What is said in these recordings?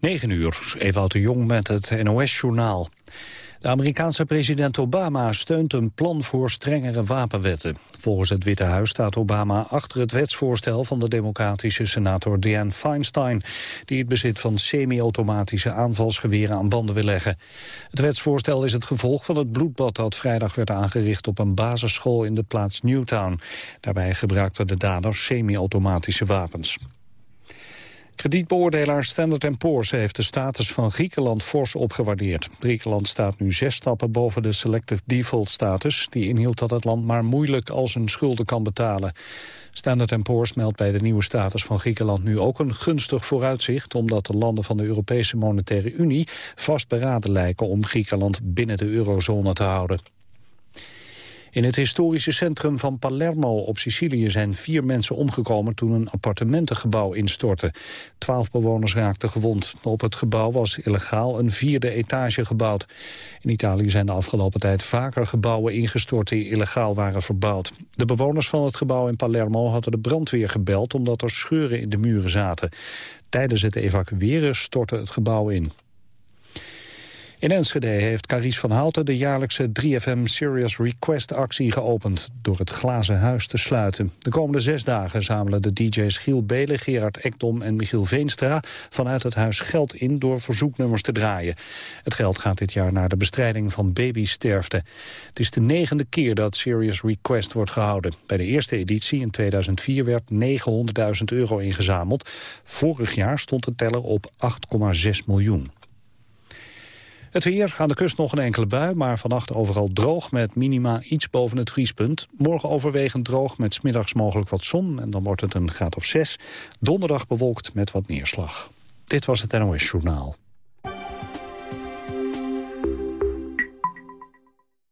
9 uur, Ewout de Jong met het NOS-journaal. De Amerikaanse president Obama steunt een plan voor strengere wapenwetten. Volgens het Witte Huis staat Obama achter het wetsvoorstel van de democratische senator Dianne Feinstein, die het bezit van semi-automatische aanvalsgeweren aan banden wil leggen. Het wetsvoorstel is het gevolg van het bloedbad dat vrijdag werd aangericht op een basisschool in de plaats Newtown. Daarbij gebruikten de daders semi-automatische wapens. Kredietbeoordelaar Standard Poor's heeft de status van Griekenland fors opgewaardeerd. Griekenland staat nu zes stappen boven de selective default status... die inhield dat het land maar moeilijk al zijn schulden kan betalen. Standard Poor's meldt bij de nieuwe status van Griekenland nu ook een gunstig vooruitzicht... omdat de landen van de Europese Monetaire Unie vastberaden lijken om Griekenland binnen de eurozone te houden. In het historische centrum van Palermo op Sicilië zijn vier mensen omgekomen toen een appartementengebouw instortte. Twaalf bewoners raakten gewond. Op het gebouw was illegaal een vierde etage gebouwd. In Italië zijn de afgelopen tijd vaker gebouwen ingestort die illegaal waren verbouwd. De bewoners van het gebouw in Palermo hadden de brandweer gebeld omdat er scheuren in de muren zaten. Tijdens het evacueren stortte het gebouw in. In Enschede heeft Caries van Houten de jaarlijkse 3FM Serious Request actie geopend door het glazen huis te sluiten. De komende zes dagen zamelen de DJ's Giel Belen, Gerard Ekdom en Michiel Veenstra vanuit het huis geld in door verzoeknummers te draaien. Het geld gaat dit jaar naar de bestrijding van babysterfte. Het is de negende keer dat Serious Request wordt gehouden. Bij de eerste editie in 2004 werd 900.000 euro ingezameld. Vorig jaar stond de teller op 8,6 miljoen. Het weer, aan de kust nog een enkele bui, maar vannacht overal droog met minima iets boven het vriespunt. Morgen overwegend droog met smiddags mogelijk wat zon en dan wordt het een graad of 6. Donderdag bewolkt met wat neerslag. Dit was het NOS Journaal.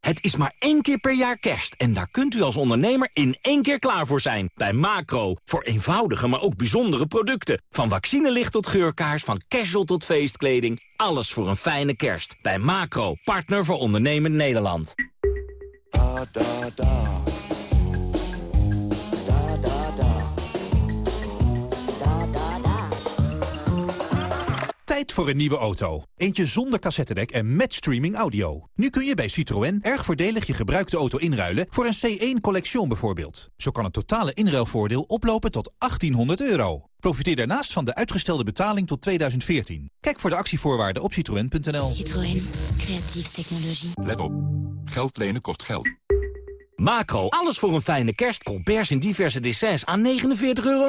Het is maar één keer per jaar kerst en daar kunt u als ondernemer in één keer klaar voor zijn. Bij Macro, voor eenvoudige maar ook bijzondere producten. Van vaccinelicht tot geurkaars, van casual tot feestkleding. Alles voor een fijne kerst. Bij Macro, partner voor ondernemend Nederland. Tijd voor een nieuwe auto. Eentje zonder cassettedek en met streaming audio. Nu kun je bij Citroën erg voordelig je gebruikte auto inruilen... voor een C1 Collection bijvoorbeeld. Zo kan het totale inruilvoordeel oplopen tot 1800 euro. Profiteer daarnaast van de uitgestelde betaling tot 2014. Kijk voor de actievoorwaarden op citroën.nl. Citroën. Creatieve technologie. Let op. Geld lenen kost geld. Macro, alles voor een fijne kerst. Colberts in diverse dessins aan 49,99 euro.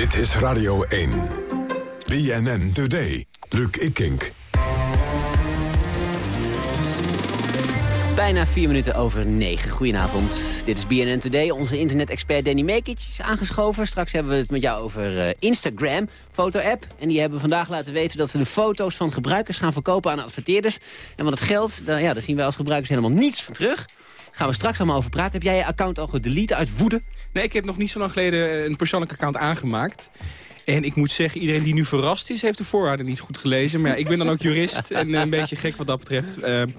Dit is Radio 1. BNN Today. Luc Ikink. Bijna vier minuten over negen. Goedenavond. Dit is BNN Today. Onze internet-expert Danny Mekic is aangeschoven. Straks hebben we het met jou over uh, Instagram, foto-app. En die hebben vandaag laten weten dat ze de foto's van gebruikers gaan verkopen aan adverteerders. En wat het geld, ja, daar zien wij als gebruikers helemaal niets van terug. Gaan we straks allemaal over praten. Heb jij je account al gedelete uit woede? Nee, ik heb nog niet zo lang geleden een persoonlijk account aangemaakt. En ik moet zeggen, iedereen die nu verrast is, heeft de voorwaarden niet goed gelezen. Maar ja, ik ben dan ook jurist en een beetje gek wat dat betreft. Uh, we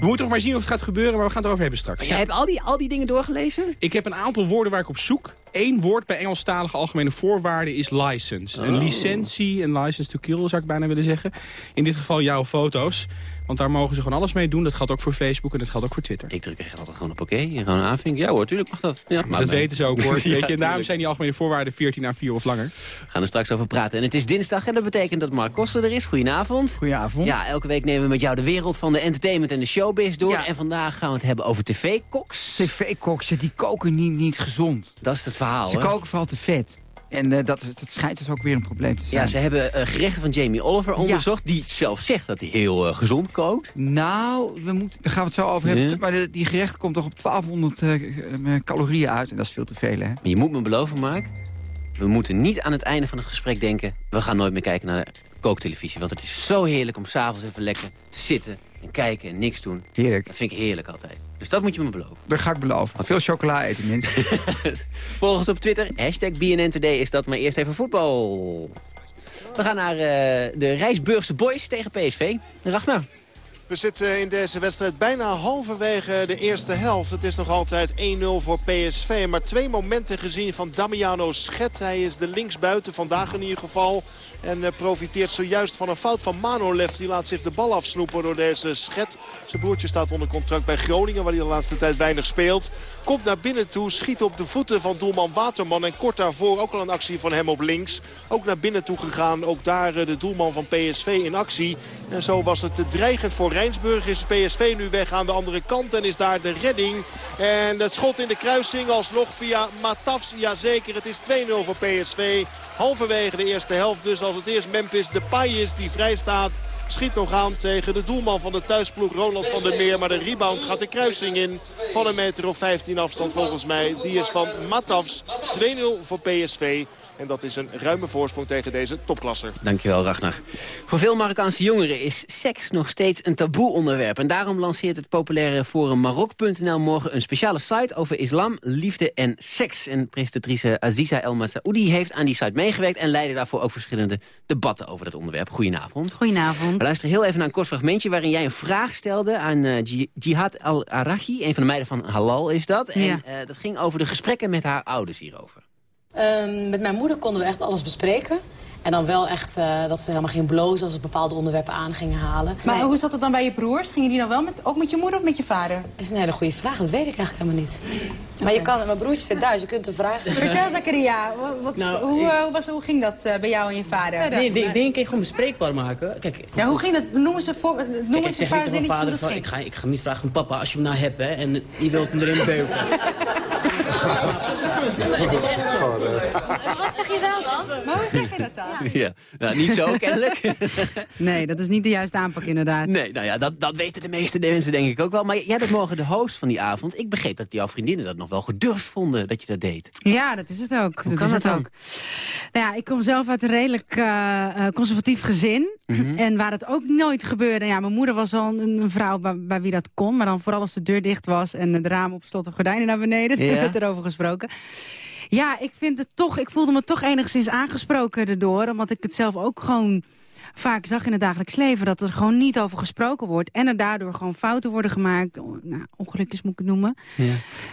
moeten nog maar zien of het gaat gebeuren, maar we gaan het erover hebben straks. Jij hebt al die, al die dingen doorgelezen? Ik heb een aantal woorden waar ik op zoek. Eén woord bij Engelstalige algemene voorwaarden is license. Een licentie, een license to kill zou ik bijna willen zeggen. In dit geval jouw foto's. Want daar mogen ze gewoon alles mee doen. Dat geldt ook voor Facebook en dat geldt ook voor Twitter. Ik druk echt altijd gewoon op oké. Okay. Gewoon aanvinken. Ja hoor, tuurlijk mag dat. Ja, maar dat weten ze ook hoor. Weet je, en daarom zijn die algemene voorwaarden 14 naar 4 of langer. We gaan er straks over praten. En het is dinsdag en dat betekent dat Mark Koster er is. Goedenavond. Goedenavond. Ja, elke week nemen we met jou de wereld van de entertainment en de showbiz door. En vandaag gaan we het hebben over tv-koks. TV-koks, die koken niet, niet gezond. Dat is het verhaal, Ze koken vooral te vet. En eh, dat, dat schijnt dus ook weer een probleem te zijn. Ja, ze hebben eh, gerechten van Jamie Oliver onderzocht... die zelf zegt dat hij heel eh, gezond kookt. Nou, we moeten, daar gaan we het zo over hebben. Ja. Maar de- die gerecht komt toch op 1200 eh, eh, calorieën uit. En dat is veel te veel, hè? Je moet me beloven, Mark... we moeten niet aan het einde van het gesprek denken... we gaan nooit meer kijken naar kooktelevisie. Want het is zo heerlijk om s'avonds even lekker te zitten... en kijken en niks doen. Heerlijk. Dat vind ik heerlijk altijd. Dus dat moet je me beloven. Dat ga ik beloven. Veel chocola eten, mensen. Volg ons op Twitter. Hashtag BNN Today is dat. Maar eerst even voetbal. We gaan naar eh, de Rijsburgse Boys tegen PSV. Ragnar. We zitten in deze wedstrijd bijna halverwege de eerste helft. Het is nog altijd 1-0 voor PSV. Maar twee momenten gezien van Damiano Schet. Hij is de linksbuiten vandaag in ieder geval. En eh, profiteert zojuist van een fout van Manolev. Die laat zich de bal afsnoepen door deze Schet. Zijn broertje staat onder contract bij Groningen. Waar hij de laatste tijd weinig speelt. Komt naar binnen toe. Schiet op de voeten van doelman Waterman. En kort daarvoor ook al een actie van hem op links. Ook naar binnen toe gegaan. Ook daar eh, de doelman van PSV in actie. En zo was het eh, dreigend voor Rijnsburg. Is PSV nu weg aan de andere kant. En is daar de redding. En het schot in de kruising alsnog via Matafs. Jazeker, het is 2-0 voor PSV. Halverwege de eerste helft. Dus als het eerst Memphis Depay is die vrij staat. Schiet nog aan tegen de doelman van de thuisploeg Ronald van der Meer. Maar de rebound gaat de kruising in. Van een meter of 15 afstand volgens mij. Die is van Matafs. 2-0 voor PSV. En dat is een ruime voorsprong tegen deze topklasser. Dankjewel, Ragnar. Voor veel Marokkaanse jongeren is seks nog steeds een taboe onderwerp. En daarom lanceert het populaire forum Marok.nl morgen een speciale site over islam, liefde en seks. En presentatrice Aziza El Masaoudi heeft aan die site meegewerkt... en leidde daarvoor ook verschillende debatten over dat onderwerp. Goedenavond. Goedenavond. We luisteren heel even naar een kort fragmentje... waarin jij een vraag stelde aan eh, Ji- Jihad Al-Arahi. Een van de meiden van Halal is dat. En Ja. eh, dat ging over de gesprekken met haar ouders hierover. Ehm, met mijn moeder konden we echt alles bespreken. En dan wel echt eh, dat ze helemaal ging blozen als we bepaalde onderwerpen aan gingen halen. Maar Nee, hoe zat het dan bij je broers? Gingen die dan wel met, ook met je moeder of met je vader? dat is een hele goede vraag, dat weet ik eigenlijk helemaal niet. Maar je kan, mijn broertje zit thuis, je kunt hem vragen. Vertel, Zakaria, wa- wat, Nou, hoe, ik- eh, hoe, was, hoe ging dat eh, bij jou en je vader? Nee, die dingen kun je gewoon bespreekbaar maken. Kijk, Ja, hoe ging dat? Noem eens een, voor, noem Kijk, ik eens een zeg paar niet tegen mijn zinnetjes hoe vader van, ik ga, ik ga niet vragen van papa als je hem nou hebt, hè. En je wilt hem erin beuken. het is echt zo. Wat zeg je wel dan? Maar hoe zeg je dat dan? Ja, nou, niet zo kennelijk. Nee, dat is niet de juiste aanpak inderdaad. Nee, nou ja, dat, dat weten de meeste mensen denk ik ook wel. Maar jij bent morgen de host van die avond. Ik begreep dat jouw vriendinnen dat nog wel gedurfd vonden dat je dat deed. Ja, dat is het ook. Hoe dat kan is dat het dan? ook. Nou ja, ik kom zelf uit een redelijk eh, eh, conservatief gezin. Mhm. En waar het ook nooit gebeurde. Ja, mijn moeder was wel een, een vrouw bij, bij wie dat kon. Maar dan vooral als de deur dicht was en het raam op slot en gordijnen naar beneden. Ja. Erover gesproken. Ja, ik vind het toch, ik voelde me toch enigszins aangesproken erdoor. Omdat ik het zelf ook gewoon vaak zag in het dagelijks leven. Dat er gewoon niet over gesproken wordt. En er daardoor gewoon fouten worden gemaakt. O- Nou, ongelukjes moet ik het noemen.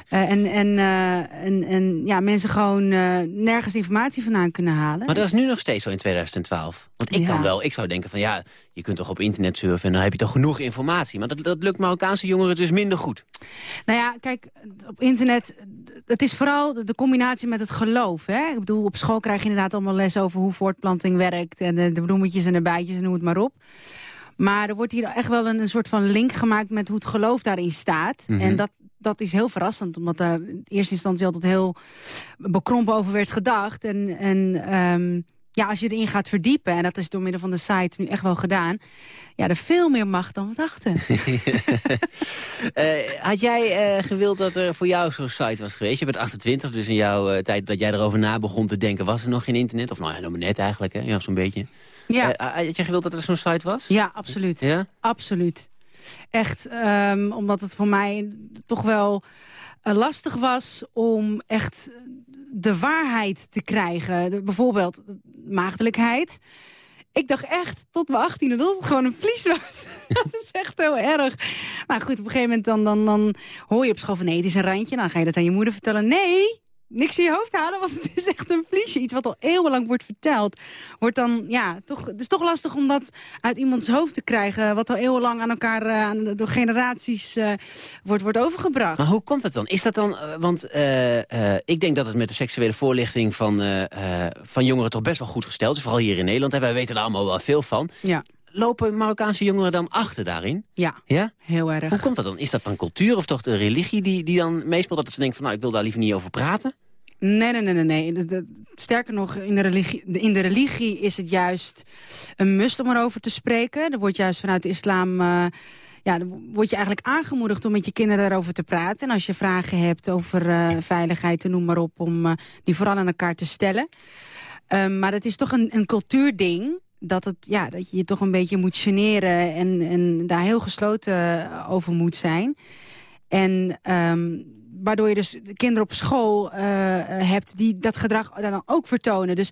Eh, en, en, eh, en, en ja, mensen gewoon eh, nergens informatie vandaan kunnen halen. Maar dat is nu nog steeds zo in 2012. Want ik Ja. kan wel, ik zou denken van ja, je kunt toch op internet surfen en dan heb je toch genoeg informatie. Maar dat, dat lukt Marokkaanse jongeren dus minder goed. Nou ja, kijk, op internet, het is vooral de, de combinatie met het geloof. Hè? Ik bedoel, op school krijg je inderdaad allemaal les over hoe voortplanting werkt... en de, de bloemetjes en de bijtjes en noem het maar op. Maar er wordt hier echt wel een, een soort van link gemaakt met hoe het geloof daarin staat. Mhm. En dat, dat is heel verrassend, omdat daar in eerste instantie altijd heel bekrompen over werd gedacht. En, en ehm, ja, als je erin gaat verdiepen, en dat is door middel van de site nu echt wel gedaan... ja, er veel meer macht dan we dachten. Eh, had jij eh, gewild dat er voor jou zo'n site was geweest? Je bent 28, dus in jouw eh, tijd dat jij erover na begon te denken... was er nog geen internet? Of nou ja, nog maar net eigenlijk, hè? Ja, zo'n beetje. Ja. Had jij gewild dat er zo'n site was? Ja, absoluut. Ja? Absoluut. Echt, ehm, omdat het voor mij toch wel lastig was om echt de waarheid te krijgen. Bijvoorbeeld maagdelijkheid. Ik dacht echt tot mijn achttiende dat het gewoon een vlies was. dat is echt heel erg. Maar goed, op een gegeven moment dan, dan, dan hoor je op school van... nee, het is een randje. Dan ga je dat aan je moeder vertellen. Nee, niks in je hoofd halen, want het is echt een vliesje. Iets wat al eeuwenlang wordt verteld. Wordt dan, ja, toch, het is toch lastig om dat uit iemands hoofd te krijgen... wat al eeuwenlang aan elkaar, eh, aan door generaties eh, wordt, wordt overgebracht. Maar hoe komt dat dan? Is dat dan, eh, want ik denk dat het met de seksuele voorlichting van, van jongeren toch best wel goed gesteld is. Vooral hier in Nederland. En wij weten er allemaal wel veel van. Ja. Lopen Marokkaanse jongeren dan achter daarin? Ja, Ja? heel erg. Hoe komt dat dan? Is dat dan cultuur of toch de religie die, die dan meespeelt? Dat ze denken van nou, ik wil daar liever niet over praten? Nee, nee, nee, nee. nee. De- de- sterker nog, in de, religie, in de religie is het juist een must om erover te spreken. Er wordt juist vanuit de islam... eh, ja, dan word je eigenlijk aangemoedigd om met je kinderen erover te praten. En als je vragen hebt over eh, veiligheid, en noem maar op... om eh, die vooral aan elkaar te stellen. Ehm, maar het is toch een, een cultuurding... Dat, het, ja, dat je je toch een beetje moet generen... en, en daar heel gesloten over moet zijn. En ehm, waardoor je dus de kinderen op school eh, hebt... die dat gedrag dan ook vertonen. Dus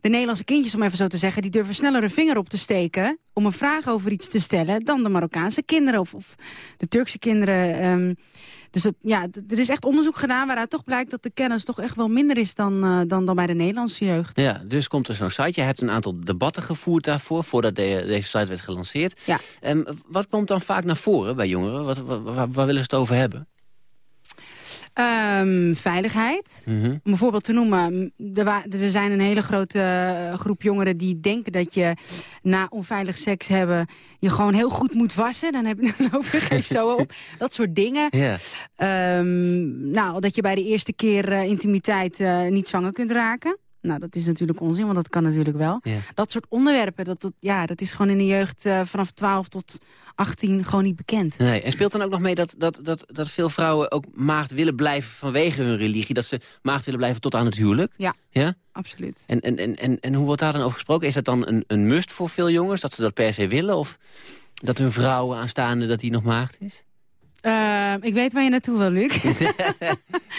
de Nederlandse kindjes, om even zo te zeggen... die durven sneller een vinger op te steken... om een vraag over iets te stellen... dan de Marokkaanse kinderen of, of de Turkse kinderen. ehm. Dus het, ja, er is echt onderzoek gedaan waaruit toch blijkt... dat de kennis toch echt wel minder is dan, eh, dan, dan bij de Nederlandse jeugd. Ja, dus komt er zo'n site. Je hebt een aantal debatten gevoerd daarvoor, voordat de- deze site werd gelanceerd. Ja. Ehm, wat komt dan vaak naar voren bij jongeren? Wat, wat, waar, waar willen ze het over hebben? Ehm, veiligheid. Mhm. Om een voorbeeld te noemen, er, er zijn een hele grote eh, groep jongeren die denken dat je na onveilig seks hebben je gewoon heel goed moet wassen. Dan, heb je, dan overgeef je zo op. Dat soort dingen. Ehm, nou, dat je bij de eerste keer eh, intimiteit eh, niet zwanger kunt raken. Nou, dat is natuurlijk onzin, want dat kan natuurlijk wel. Ja. Dat soort onderwerpen, dat, dat, ja, dat is gewoon in de jeugd eh, vanaf 12 tot 18 gewoon niet bekend. Nee, en speelt dan ook nog mee dat, dat, dat, dat veel vrouwen ook maagd willen blijven vanwege hun religie? Dat ze maagd willen blijven tot aan het huwelijk? Ja, Ja? absoluut. En, en, en, en, en hoe wordt daar dan over gesproken? Is dat dan een, een must voor veel jongens, dat ze dat per se willen? Of dat hun vrouwen aanstaande, dat die nog maagd is? Ehm, ik weet waar je naartoe wil, Luc.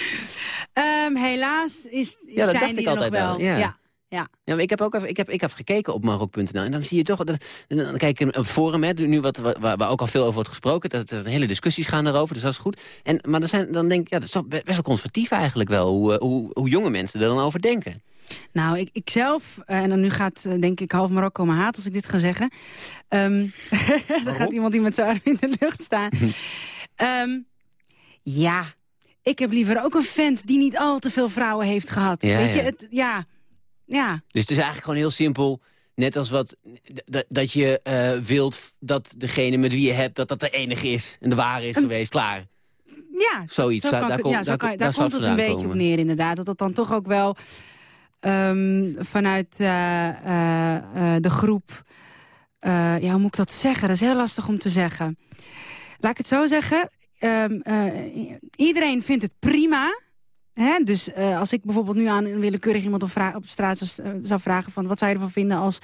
Ehm, helaas is, Ja, dat zijn dacht die ik er altijd nog wel. wel, ja. ja. ja. Ja, maar ik heb ook even, ik heb, ik heb gekeken op Marok.nl en dan zie je toch, dat, dan kijk ik op het forum, hè, nu wat, waar, waar ook al veel over wordt gesproken, dat, dat hele discussies gaan daarover, dus dat is goed. En, maar dan, zijn, dan denk ik, ja, dat is best wel conservatief eigenlijk wel, hoe, eh, hoe, hoe jonge mensen er dan over denken. Nou, ik, ik zelf, eh, en dan nu gaat eh, denk ik half Marokko me haat als ik dit ga zeggen. Ehm dan gaat iemand die met zijn arm in de lucht staan. Ehm, ja, ik heb liever ook een vent die niet al te veel vrouwen heeft gehad. Ja, Weet je, ja. het, ja, ja. Dus het is eigenlijk gewoon heel simpel, net als wat, dat je eh, wilt dat degene met wie je hebt, dat dat de enige is en de ware is geweest, klaar. Ja, Zoiets, zo daar- kan ja, zo kan- komt- daar daar zou komt het een beetje op komen. neer inderdaad. Dat dat dan toch ook wel ehm, vanuit eh, eh, de groep... ja, hoe moet ik dat zeggen? Dat is heel lastig om te zeggen. Laat ik het zo zeggen. Ehm, eh, iedereen vindt het prima... Hè? Dus eh, als ik bijvoorbeeld nu aan een willekeurig iemand op, vra- op straat zou, eh, zou vragen... van wat zou je ervan vinden als,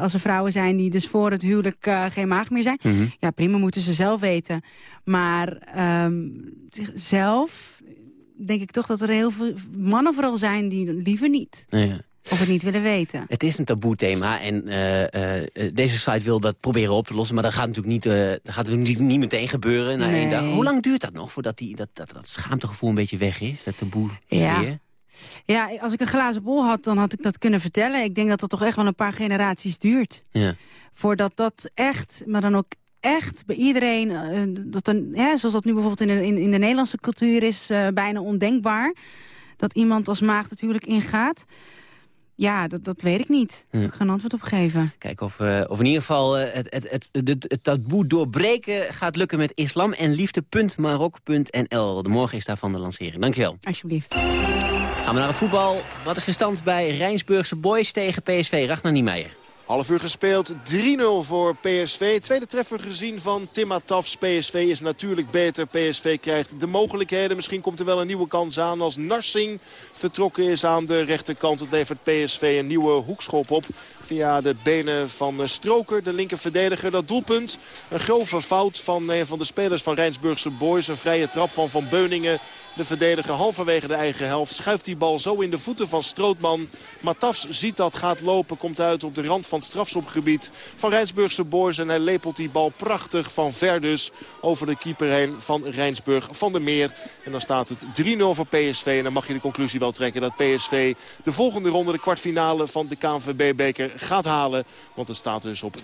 als er vrouwen zijn... die dus voor het huwelijk geen maag meer zijn... Mhm. Ja, prima, moeten ze zelf weten. Maar ehm, zelf denk ik toch dat er heel veel mannen vooral zijn... die liever niet, Ja. Of het niet willen weten. Het is een taboe thema en eh, eh, deze site wil dat proberen op te lossen. Maar dat gaat natuurlijk niet, eh, dat gaat natuurlijk niet meteen gebeuren. Na één Nee. dag. Hoe lang duurt dat nog voordat die, dat, dat, dat schaamtegevoel een beetje weg is? Dat taboe Ja. sfeer? Ja, als ik een glazen bol had, dan had ik dat kunnen vertellen. Ik denk dat dat toch echt wel een paar generaties duurt. Ja. Voordat dat echt, maar dan ook echt bij iedereen... eh, dat dan, hè, zoals dat nu bijvoorbeeld in de, in, in de Nederlandse cultuur is... eh, bijna ondenkbaar. Dat iemand als maagd natuurlijk ingaat. Ja, dat, dat weet ik niet. Heb ik geen antwoord op geven. Kijken of, eh, of in ieder geval eh, het, het, het, het, het taboe doorbreken gaat lukken met islam en liefde.marok.nl. De morgen is daarvan de lancering. Dankjewel. Alsjeblieft. Gaan we naar het voetbal. Wat is de stand bij Rijnsburgse Boys tegen PSV? Ragnar Niemeyer. Half uur gespeeld, 3-0 voor PSV. Tweede treffer gezien van Tim Tafs. PSV is natuurlijk beter. PSV krijgt de mogelijkheden. Misschien komt er wel een nieuwe kans aan als Narsing vertrokken is aan de rechterkant. Het levert PSV een nieuwe hoekschop op via de benen van Stroker, de linkerverdediger. Dat doelpunt, een grove fout van een van de spelers van Rijnsburgse Boys. Een vrije trap van Van Beuningen. De verdediger halverwege de eigen helft schuift die bal zo in de voeten van Strootman. Matafs ziet dat, gaat lopen, komt uit op de rand van het strafschopgebied van Rijnsburgse Boys. En hij lepelt die bal prachtig van ver dus over de keeper heen van Rijnsburg van der Meer. En dan staat het 3-0 voor PSV. En dan mag je de conclusie wel trekken dat PSV de volgende ronde, de kwartfinale van de KNVB-beker gaat halen. Want het staat dus op 3-0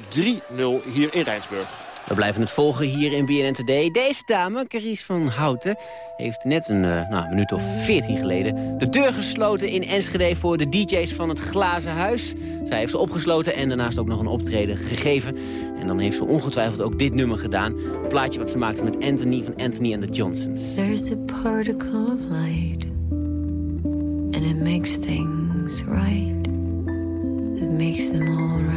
hier in Rijnsburg. We blijven het volgen hier in BNN Today. Deze dame, Carice van Houten, heeft net een eh, nou, minuut of veertien geleden... de deur gesloten in Enschede voor de DJ's van het Glazen Huis. Zij heeft ze opgesloten en daarnaast ook nog een optreden gegeven. En dan heeft ze ongetwijfeld ook dit nummer gedaan. Een plaatje wat ze maakte met Anthony van Anthony and the Johnsons. There's a particle of light And it makes things right. It makes them all right.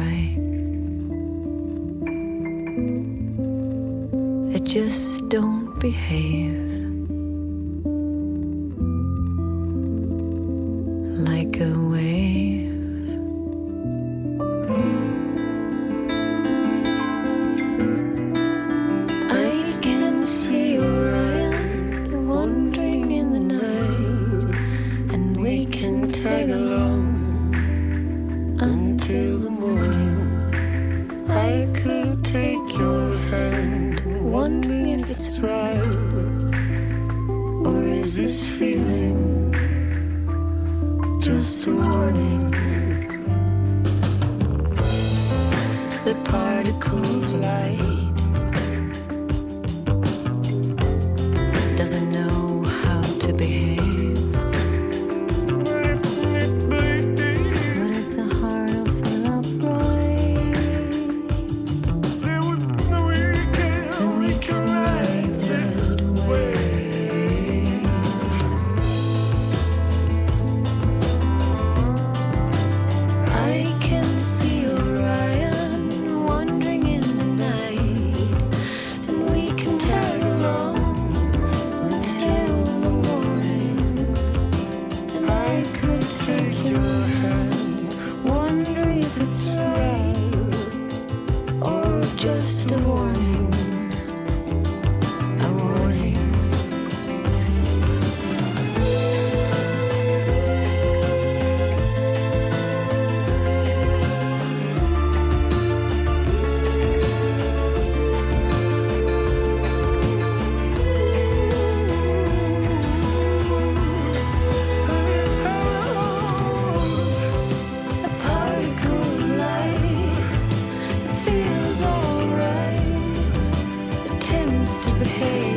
It just don't behave like a wave. take.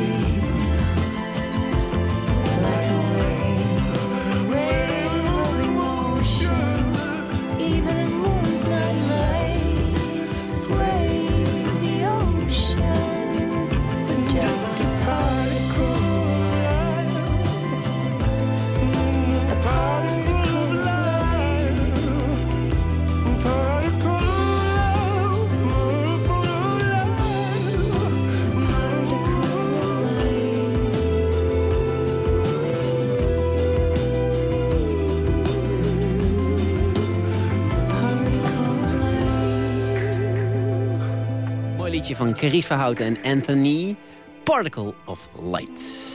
Van Carice Verhouten en Anthony. Particle of Light.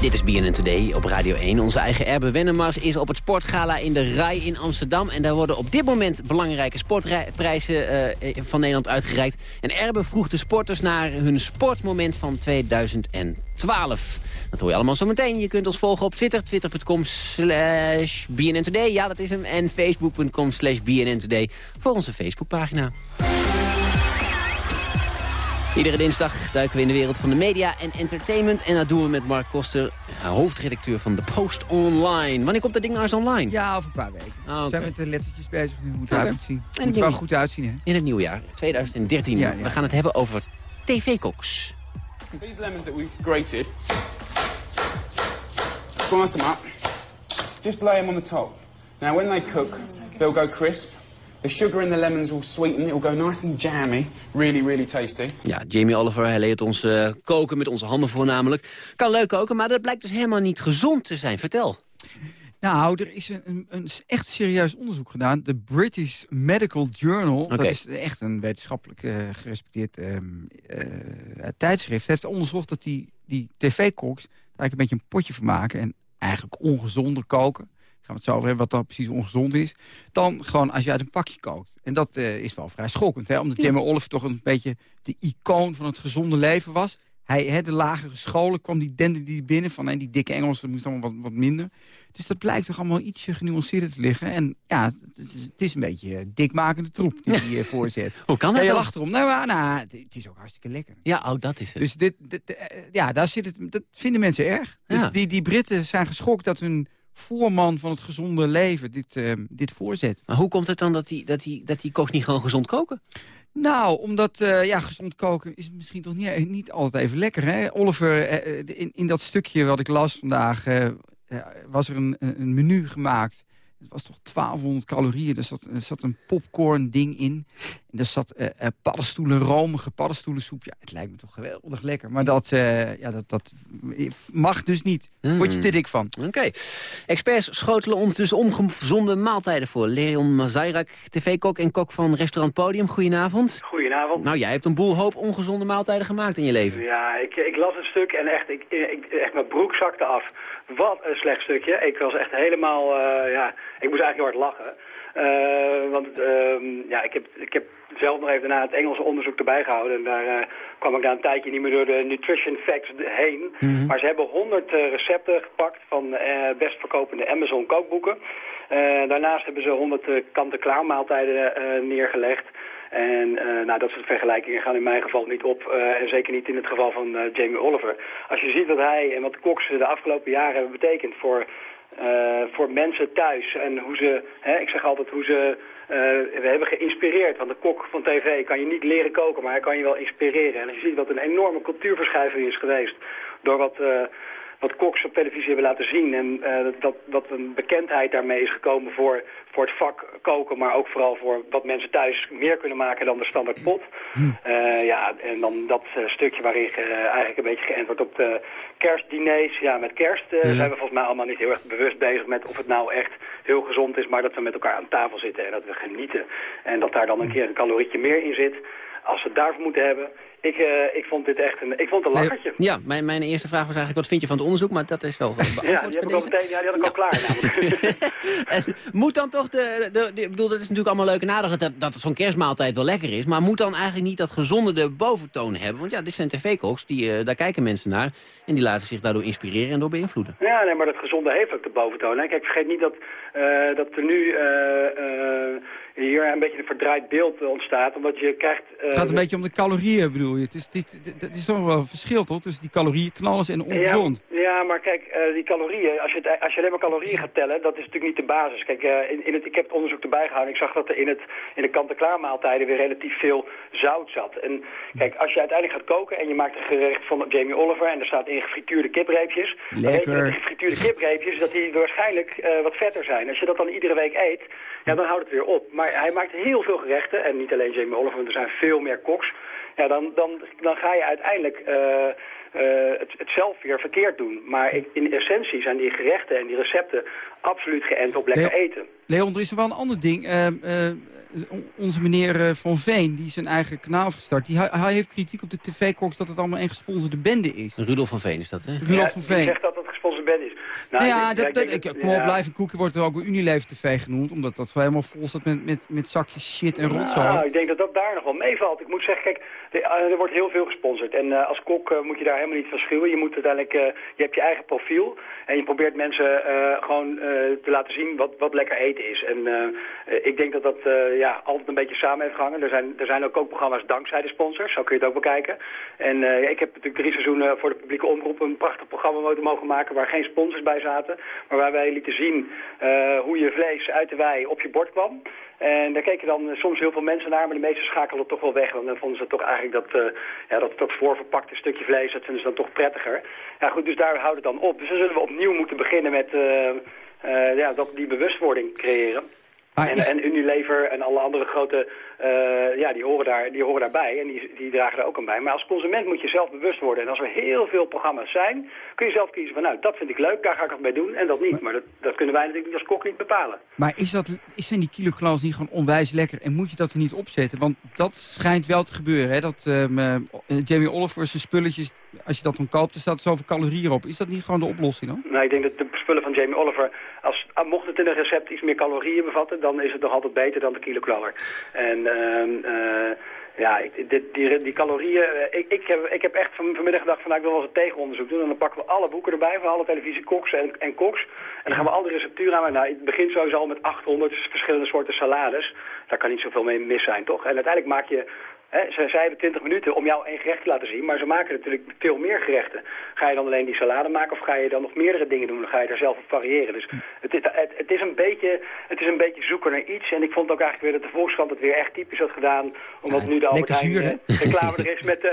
Dit is BNN Today op Radio 1. Onze eigen Erbe Wennemars is op het sportgala in de RAI in Amsterdam. En daar worden op dit moment belangrijke sportprijzen eh, van Nederland uitgereikt. En Erbe vroeg de sporters naar hun sportmoment van 2012. Dat hoor je allemaal zo meteen. Je kunt ons volgen op Twitter. Twitter.com slash BNN Today. Ja, dat is hem. En Facebook.com slash BNN Today voor onze Facebookpagina. Iedere dinsdag duiken we in de wereld van de media en entertainment. En dat doen we met Mark Koster, hoofdredacteur van The Post Online. Wanneer komt dat ding nou eens online? Ja, over een paar weken. Oké. We zijn met de lettertjes bezig nu. Hoe het eruit moet zien. En Het moet er wel goed uitzien, hè? In het nieuwe jaar, 2013. Ja, ja. We gaan het hebben over tv-koks. These lemons that we've grated, slice them up, just lay them on the top. Now, when they cook, they'll go crisp. The sugar in the lemons will sweeten, it will go nice and jammy. Really, really tasty. Ja, Jamie Oliver, hij leert ons eh, koken met onze handen voornamelijk. Kan leuk koken, maar dat blijkt dus helemaal niet gezond te zijn. Vertel. Nou, er is een, een, echt serieus onderzoek gedaan. De British Medical Journal, dat is echt een wetenschappelijk eh, gerespecteerd ehm, eh, tijdschrift... heeft onderzocht dat die, die tv-koks daar eigenlijk een beetje een potje van maken... en eigenlijk ongezonder koken. Gaan we het zo over hebben wat dan precies ongezond is. Dan gewoon als je uit een pakje kookt. En dat eh, is wel vrij schokkend, hè? omdat Jamie Oliver toch een beetje de icoon van het gezonde leven was. Hij, hè, de lagere scholen kwam die dende die binnen van en die dikke Engelsen, dat moest allemaal wat, wat minder. Dus dat blijkt toch allemaal ietsje genuanceerder te liggen. En ja, het is, het is een beetje eh, dikmakende troep die hij eh, voorzet. Hoe kan dat Ja, je lacht erom. Nou, ja, nou, het, is ook hartstikke lekker. Ja, oh, dat is het. Dus dit, dit, ja, daar zit het, dat vinden mensen erg. Dus Ja. die, die Britten zijn geschokt dat hun voorman van het gezonde leven dit, eh, dit voorzet. Maar hoe komt het dan dat die, dat die, dat die koks niet gewoon gezond koken? Nou, omdat eh, ja, gezond koken is misschien toch niet, niet altijd even lekker. Hè? Oliver, eh, in, in dat stukje wat ik las vandaag... was er een een menu gemaakt. Het was toch 1200 calorieën. Er zat, er zat een popcorn ding in. En er zat eh, eh, paddenstoelen, romige paddenstoelensoep. Ja, het lijkt me toch geweldig lekker. Maar dat, eh, ja, dat, dat mag dus niet. Word je te dik van. Oké. Experts schotelen ons dus ongezonde maaltijden voor. Leon Mazairak, tv-kok en kok van restaurant Podium. Goedenavond. Goedenavond. Nou, jij hebt een boel hoop ongezonde maaltijden gemaakt in je leven. Ja, ik, ik las een stuk en echt, ik, ik, echt mijn broek zakte af. Wat een slecht stukje. Ik was echt helemaal, eh, ja, ik moest eigenlijk heel hard lachen. Eh, want ehm, ja, ik heb, ik heb zelf nog even na het Engelse onderzoek erbij gehouden. En daar eh, kwam ik na een tijdje niet meer door de nutrition facts heen. Mhm. Maar ze hebben 100 eh, recepten gepakt van best verkopende Amazon kookboeken. Daarnaast hebben ze 100 eh, kant-en-klaar maaltijden neergelegd. En eh, nou, dat soort vergelijkingen gaan in mijn geval niet op. eh, en zeker niet in het geval van eh, Jamie Oliver. Als je ziet wat hij en wat koks de afgelopen jaren hebben betekend voor, voor mensen thuis. En hoe ze, hè, ik zeg altijd hoe ze we hebben geïnspireerd. Want de kok van tv kan je niet leren koken, maar hij kan je wel inspireren. En als je ziet wat een enorme cultuurverschuiving is geweest. Door wat, wat koks op televisie hebben laten zien. En eh, dat, dat een bekendheid daarmee is gekomen voor, voor het vak koken. Maar ook vooral voor wat mensen thuis meer kunnen maken dan de standaard pot. Eh, ja, en dan dat eh, stukje waarin ge- eigenlijk een beetje geënt wordt op de kerstdiners. Ja, met kerst eh, zijn we volgens mij allemaal niet heel erg bewust bezig met of het nou echt heel gezond is. Maar dat we met elkaar aan tafel zitten en dat we genieten. En dat daar dan een keer een calorietje meer in zit. Als we het daarvoor moeten hebben. Ik, eh, ik vond dit echt een, ik vond het een lachertje. Ja, mijn, mijn eerste vraag was eigenlijk, wat vind je van het onderzoek? Maar dat is wel beantwoord Ja, die, heb ik al meteen, ja, die had ik al klaar. En moet dan toch de, de, de- ik bedoel, dat is natuurlijk allemaal leuk en aardig dat, dat zo'n kerstmaaltijd wel lekker is. Maar moet dan eigenlijk niet dat gezonde de boventoon hebben? Want ja, dit zijn tv-koks, die, eh, daar kijken mensen naar. En die laten zich daardoor inspireren en door beïnvloeden. Ja, nee, maar dat gezonde heeft ook de boventoon. Hè. Kijk, vergeet niet dat, eh, dat er nu hier een beetje een verdraaid beeld ontstaat. Omdat je krijgt... eh, Het gaat een beetje om de calorieën, bedoel je. Het is, het is, het is toch wel een verschil, toch? Tussen die calorieënknallers en ongezond. Ja, ja, maar kijk, eh, die calorieën, als je, het, als je alleen maar calorieën gaat tellen, dat is natuurlijk niet de basis. Kijk, eh, in, in het, ik heb het onderzoek erbij gehouden. Ik zag dat er in, het, in de kant-en-klaar maaltijden weer relatief veel zout zat. En kijk, als je uiteindelijk gaat koken en je maakt een gerecht van Jamie Oliver en er staat in gefrituurde kipreepjes. dan je Lekker. die gefrituurde kipreepjes, dat die waarschijnlijk wat vetter zijn. Als je dat dan iedere week eet, ja, dan houdt het weer op. Maar hij maakt heel veel gerechten, en niet alleen Jamie Oliver, want er zijn veel meer koks. Ja, dan, dan, dan ga je uiteindelijk eh, eh, het, het zelf weer verkeerd doen. Maar ik, in essentie zijn die gerechten en die recepten absoluut geënt op lekker eten. Leon, er is wel een ander ding. Eh, eh, on- onze meneer eh, Van Veen, die zijn eigen kanaal heeft gestart... Die, hij, heeft kritiek op de tv-koks dat het allemaal een gesponsorde bende is. Rudolf van Veen is dat, hè? Rudolf van Veen. zegt dat het gesponsord band is. Nou, ja, dat, ik dat, ik, dat- kom op. Live Cookie wordt er ook Unilever TV genoemd... omdat dat wel helemaal vol staat met, met, met zakjes shit en rotzooi. Nou, ik denk dat dat daar nog wel meevalt. Ik moet zeggen, kijk, er wordt heel veel gesponsord. En eh, als kok eh, moet je daar helemaal niet van schuwen. Je moet uiteindelijk, eh, je hebt je eigen profiel. En je probeert mensen eh, gewoon eh, te laten zien wat, wat lekker eten is. En eh, eh, ik denk dat dat eh, ja, altijd een beetje samen heeft gehangen. Er zijn, er zijn ook kookprogramma's dankzij de sponsors. Zo kun je het ook bekijken. En eh, ik heb natuurlijk drie seizoenen voor de publieke omroep een prachtig programma mogen maken waar geen sponsors bij zaten. Maar waar wij lieten zien eh, hoe je vlees uit de wei op je bord kwam. En daar keken dan soms heel veel mensen naar, maar de meesten schakelden toch wel weg. Want dan vonden ze toch eigenlijk dat, eh, ja, dat voorverpakte stukje vlees, dat vinden ze dan toch prettiger. Ja goed, dus daar houdt het dan op. Dus dan zullen we opnieuw moeten beginnen met eh, eh, ja, dat, die bewustwording creëren. En, en Unilever en alle andere grote, eh, ja, die horen, daar, die horen daarbij en die, die dragen daar ook aan bij. Maar als consument moet je zelf bewust worden. En als er heel veel programma's zijn, kun je zelf kiezen van nou, dat vind ik leuk, daar ga ik wat mee doen en dat niet. Maar dat, dat kunnen wij natuurlijk als kok niet bepalen. Maar is dat, is, zijn die kilogram's niet gewoon onwijs lekker? En moet je dat er niet opzetten? Want dat schijnt wel te gebeuren. Hè? Dat ehm, eh, Jamie Oliver zijn spulletjes, als je dat dan koopt, er staat zoveel calorieën op. Is dat niet gewoon de oplossing dan? Nou, ik denk dat de spullen van Jamie Oliver, als, ah, mocht het in een recept iets meer calorieën bevatten, dan is het nog altijd beter dan de kiloknaller. En ehm, eh, ja, dit- die, die calorieën, eh, ik, ik, heb, ik heb echt van, vanmiddag gedacht van nou, ik wil wel eens een tegenonderzoek doen. En dan pakken we alle boeken erbij van alle televisiekoks en, en koks. En dan gaan we al die recepturen aan. Nou, het begint sowieso al met 800 verschillende soorten salades. Daar kan niet zoveel mee mis zijn, toch? En uiteindelijk maak je Hè, ze, zij hebben 20 minuten om jou één gerecht te laten zien, maar ze maken natuurlijk veel meer gerechten. Ga je dan alleen die salade maken of ga je dan nog meerdere dingen doen? Dan ga je daar zelf op variëren. Dus het, is- het, het, is een beetje, het is een beetje zoeken naar iets. En ik vond ook eigenlijk weer dat de Volkskrant het weer echt typisch had gedaan. Omdat nu de Albert Heijn, eh, reclame er is met, eh,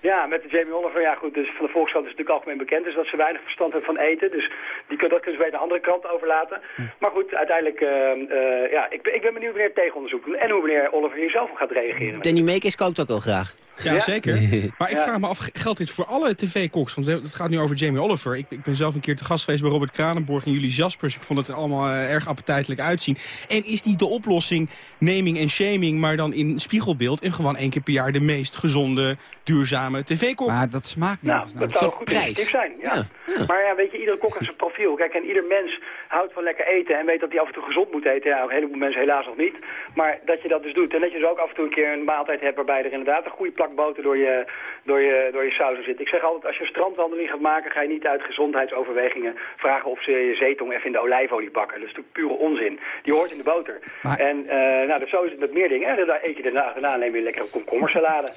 ja, met de Jamie Oliver. Ja goed, dus van de Volkskrant is natuurlijk algemeen bekend. Dus dat ze weinig verstand hebben van eten. Dus die, dat kunnen ze bij de andere krant overlaten. Maar goed, uiteindelijk, eh, eh, ja, ik, ben- ik ben benieuwd wanneer het tegenonderzoek. En hoe meneer Oliver hier zelf op gaat reageren. Danny Meekis kookt ook wel graag. Ja, zeker. Maar ik Ja. vraag me af, geldt dit voor alle tv-koks? Want het gaat nu over Jamie Oliver. Ik, ik ben zelf een keer te gast geweest bij Robert Kranenborg en jullie Jaspers. Ik vond het er allemaal eh, erg appetijtelijk uitzien. En is niet de oplossing naming en shaming, maar dan in spiegelbeeld... en gewoon één keer per jaar de meest gezonde, duurzame tv-kok? Maar dat smaakt niet. Nou, dat zou goed initiatief zijn, ja. Maar ja, weet je, iedere kok heeft zijn profiel. Kijk, en ieder mens houdt van lekker eten en weet dat hij af en toe gezond moet eten. Ja, een heleboel mensen helaas nog niet. Maar dat je dat dus doet. En dat je dus ook af en toe een keer een maaltijd hebt waarbij er inderdaad een goede plak boter door je, door je, door je sausen zit. Ik zeg altijd, als je een strandwandeling gaat maken, ga je niet uit gezondheidsoverwegingen vragen of ze je zeetong even in de olijfolie bakken. Dat is natuurlijk pure onzin. Die hoort in de boter. En eh, nou, dat zo is het met meer dingen. En dan eet je daarna, daarna neem je een lekkere komkommersalade.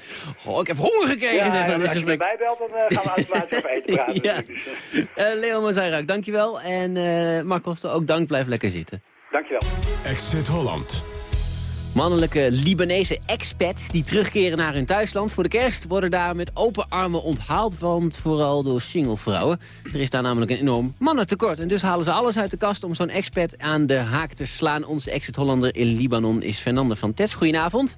Oh, ik heb honger gekregen. Ja, zeg, en van dit als je erbij belt, dan eh, gaan we automatisch over eten praten. Ja. Dus, eh, Leo Mazairak, dankjewel. En eh Mark Koster, ook dank. Blijf lekker zitten. dankjewel. Exit Holland. Mannelijke Libanese expats die terugkeren naar hun thuisland voor de kerst... worden daar met open armen onthaald, want vooral door singlevrouwen. Er is daar namelijk een enorm mannentekort. En dus halen ze alles uit de kast om zo'n expat aan de haak te slaan. Onze exit-Hollander in Libanon is Fernande van Tets. Goedenavond.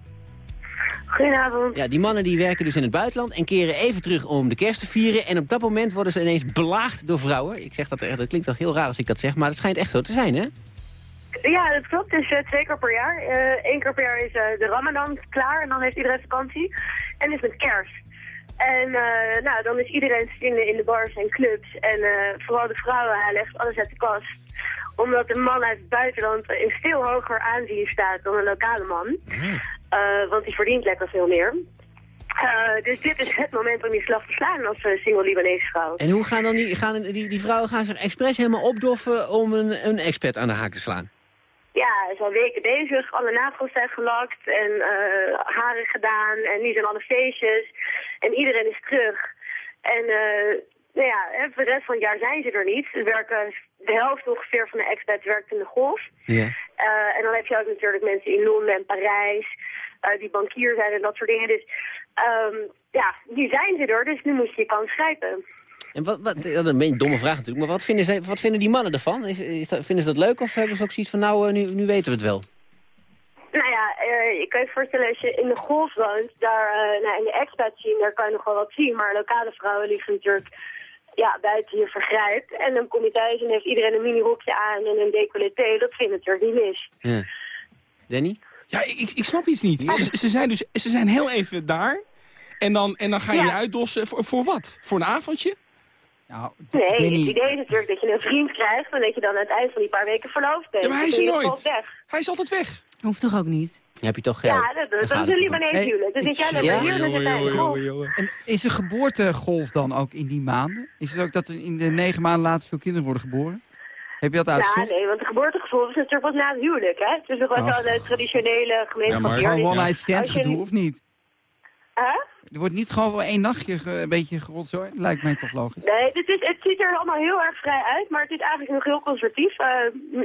Goedenavond. Ja, die mannen die werken dus in het buitenland en keren even terug om de kerst te vieren. En op dat moment worden ze ineens belaagd door vrouwen. Ik zeg dat echt, dat klinkt toch heel raar als ik dat zeg, maar het schijnt echt zo te zijn, hè? Ja, dat klopt. Het is eh, twee keer per jaar. Eén keer per jaar is eh, de Ramadan klaar en dan heeft iedereen vakantie. En is met kerst. En eh, nou, dan is iedereen te vinden in de bars en clubs. En eh, vooral de vrouwen, hij legt alles uit de kast. Omdat een man uit het buitenland in veel hoger aanzien staat dan een lokale man. Eh, want die verdient lekker veel meer. Eh, dus dit is het moment om je slag te slaan als eh, single Libanese vrouw. En hoe gaan dan die, gaan die, die vrouwen gaan zich expres helemaal opdoffen om een, een expert aan de haak te slaan? Ja, ze zijn weken bezig. Alle nagels zijn gelakt en eh, haren gedaan. En nu zijn alle feestjes. En iedereen is terug. En eh, nou ja, voor de rest van het jaar zijn ze er niet. Ze werken, de helft ongeveer van de expats werkt in de golf. Ja. Eh, en dan heb je ook natuurlijk mensen in Londen en Parijs. eh, die bankier zijn en dat soort dingen. Dus ehm, ja, nu zijn ze er. Dus nu moet je je kans grijpen. En wat, wat, dat is een domme vraag natuurlijk, maar wat vinden, zij, wat vinden die mannen ervan? Is, is dat, vinden ze dat leuk of hebben ze ook zoiets van, nou, eh, nu, nu weten we het wel? Nou ja, eh, je kan je voorstellen als je in de golf woont, daar, eh, nou, in de expat zien, daar kan je nog wel wat zien. Maar lokale vrouwen liggen natuurlijk ja, buiten je vergrijpt. En dan kom je thuis en heeft iedereen een mini-rokje aan en een decolleté. Dat vindt natuurlijk niet mis. Ja. Danny? Ja, ik, ik snap iets niet. Ze, ze, zijn dus, ze zijn heel even daar en dan, en dan ga je Ja. je uitdossen. Voor, voor wat? Voor een avondje? Nou, Nee, het idee is natuurlijk dat je een vriend krijgt en dat je dan aan het eind van die paar weken verloofd bent. Ja, maar hij is er nooit. weg. Hij is altijd weg. Hoeft toch ook niet? Dan heb je toch geld. Ja, dat, dat, Dan dat gaat is het een. Libanees huwelijk. Dus zit jij dan Ja? golf. En is er geboortegolf dan ook in die maanden? Is het ook dat er in de negen maanden later veel kinderen worden geboren? Heb je dat Ja, uitgezocht? nee, want de geboortegolf is natuurlijk pas na het huwelijk, hè? Het is nog wel de traditionele gemeenschap. Dat is gewoon one-night stand gedoe, of niet? Huh? Er wordt niet gewoon wel één nachtje ge- een beetje gerotzooid? Lijkt mij toch logisch. Nee, dit is, het ziet er allemaal heel erg vrij uit, maar het is eigenlijk nog heel conservatief. Eh,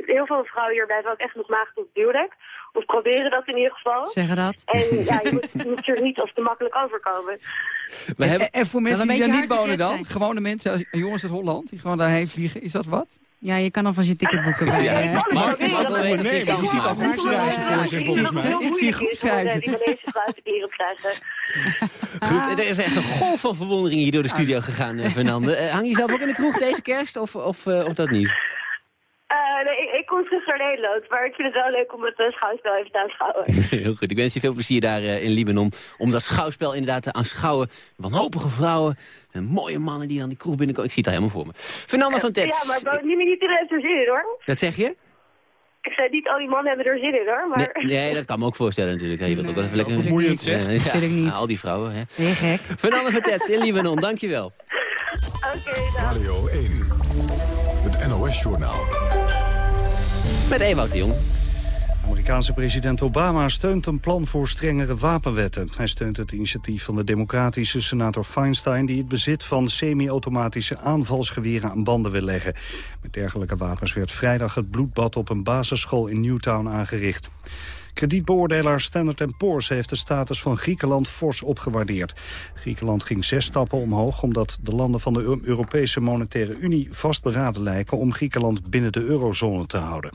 heel veel vrouwen hier blijven ook echt nog maagd op het huwelijk. Of proberen dat in ieder geval. Zeggen dat? En ja, je moet, je moet er niet als te makkelijk overkomen. En, en- en voor mensen die daar niet wonen dan? Gewone mensen, als- jongens uit Holland, die gewoon daarheen vliegen. Is dat wat? Ja, je kan alvast je ticket boeken bij... Ja, eh, Mark is wel weten Nee, je maar je kans ziet al groepsreizen voor zich, volgens mij. Ik zie krijgen. Goed, er is echt een golf van verwondering hier door de studio gegaan, eh, Fernande. Eh, hang je zelf ook in de kroeg deze kerst, of, of, eh, of dat niet? Eh, nee, ik, ik kom terug naar Nederland, maar ik vind het wel leuk om het uh, schouwspel even te aanschouwen. Heel goed, ik wens je veel plezier daar eh, in Libanon. Om dat schouwspel inderdaad te aanschouwen. Wanhopige vrouwen, en mooie mannen die dan die kroeg binnenkomen. Ik zie het al helemaal voor me. Fernanda van Tets. Ja, maar niet, niet iedereen heeft er zin in, hoor. Dat zeg je? Ik zei niet al die mannen hebben er zin in, hoor. Maar... Nee, nee, dat kan me ook voorstellen natuurlijk. Ja, Je wilt ook wel even lekker... vermoeiend, zeg. Ja, ja, niet. al die vrouwen, hè. Je gek? Fernanda van Tets in Libanon, dankjewel. Oké, dan. Radio 1. NOS-journaal. Met Ewout de Jong. Amerikaanse president Obama steunt een plan voor strengere wapenwetten. Hij steunt het initiatief van de democratische senator Feinstein... die het bezit van semi-automatische aanvalsgeweren aan banden wil leggen. Met dergelijke wapens werd vrijdag het bloedbad op een basisschool in Newtown aangericht. Kredietbeoordelaar Standard Poor's heeft de status van Griekenland fors opgewaardeerd. Griekenland ging zes stappen omhoog omdat de landen van de Europese Monetaire Unie vastberaden lijken om Griekenland binnen de eurozone te houden.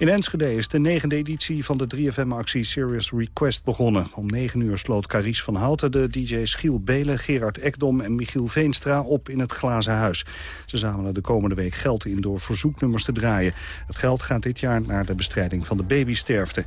In Enschede is de negende editie van de 3FM-actie Serious Request begonnen. Om 9 uur sloot Caries van Houten de DJ's Giel Belen, Gerard Ekdom en Michiel Veenstra op in het Glazen Huis. Ze zamelen de komende week geld in door verzoeknummers te draaien. Het geld gaat dit jaar naar de bestrijding van de babysterfte.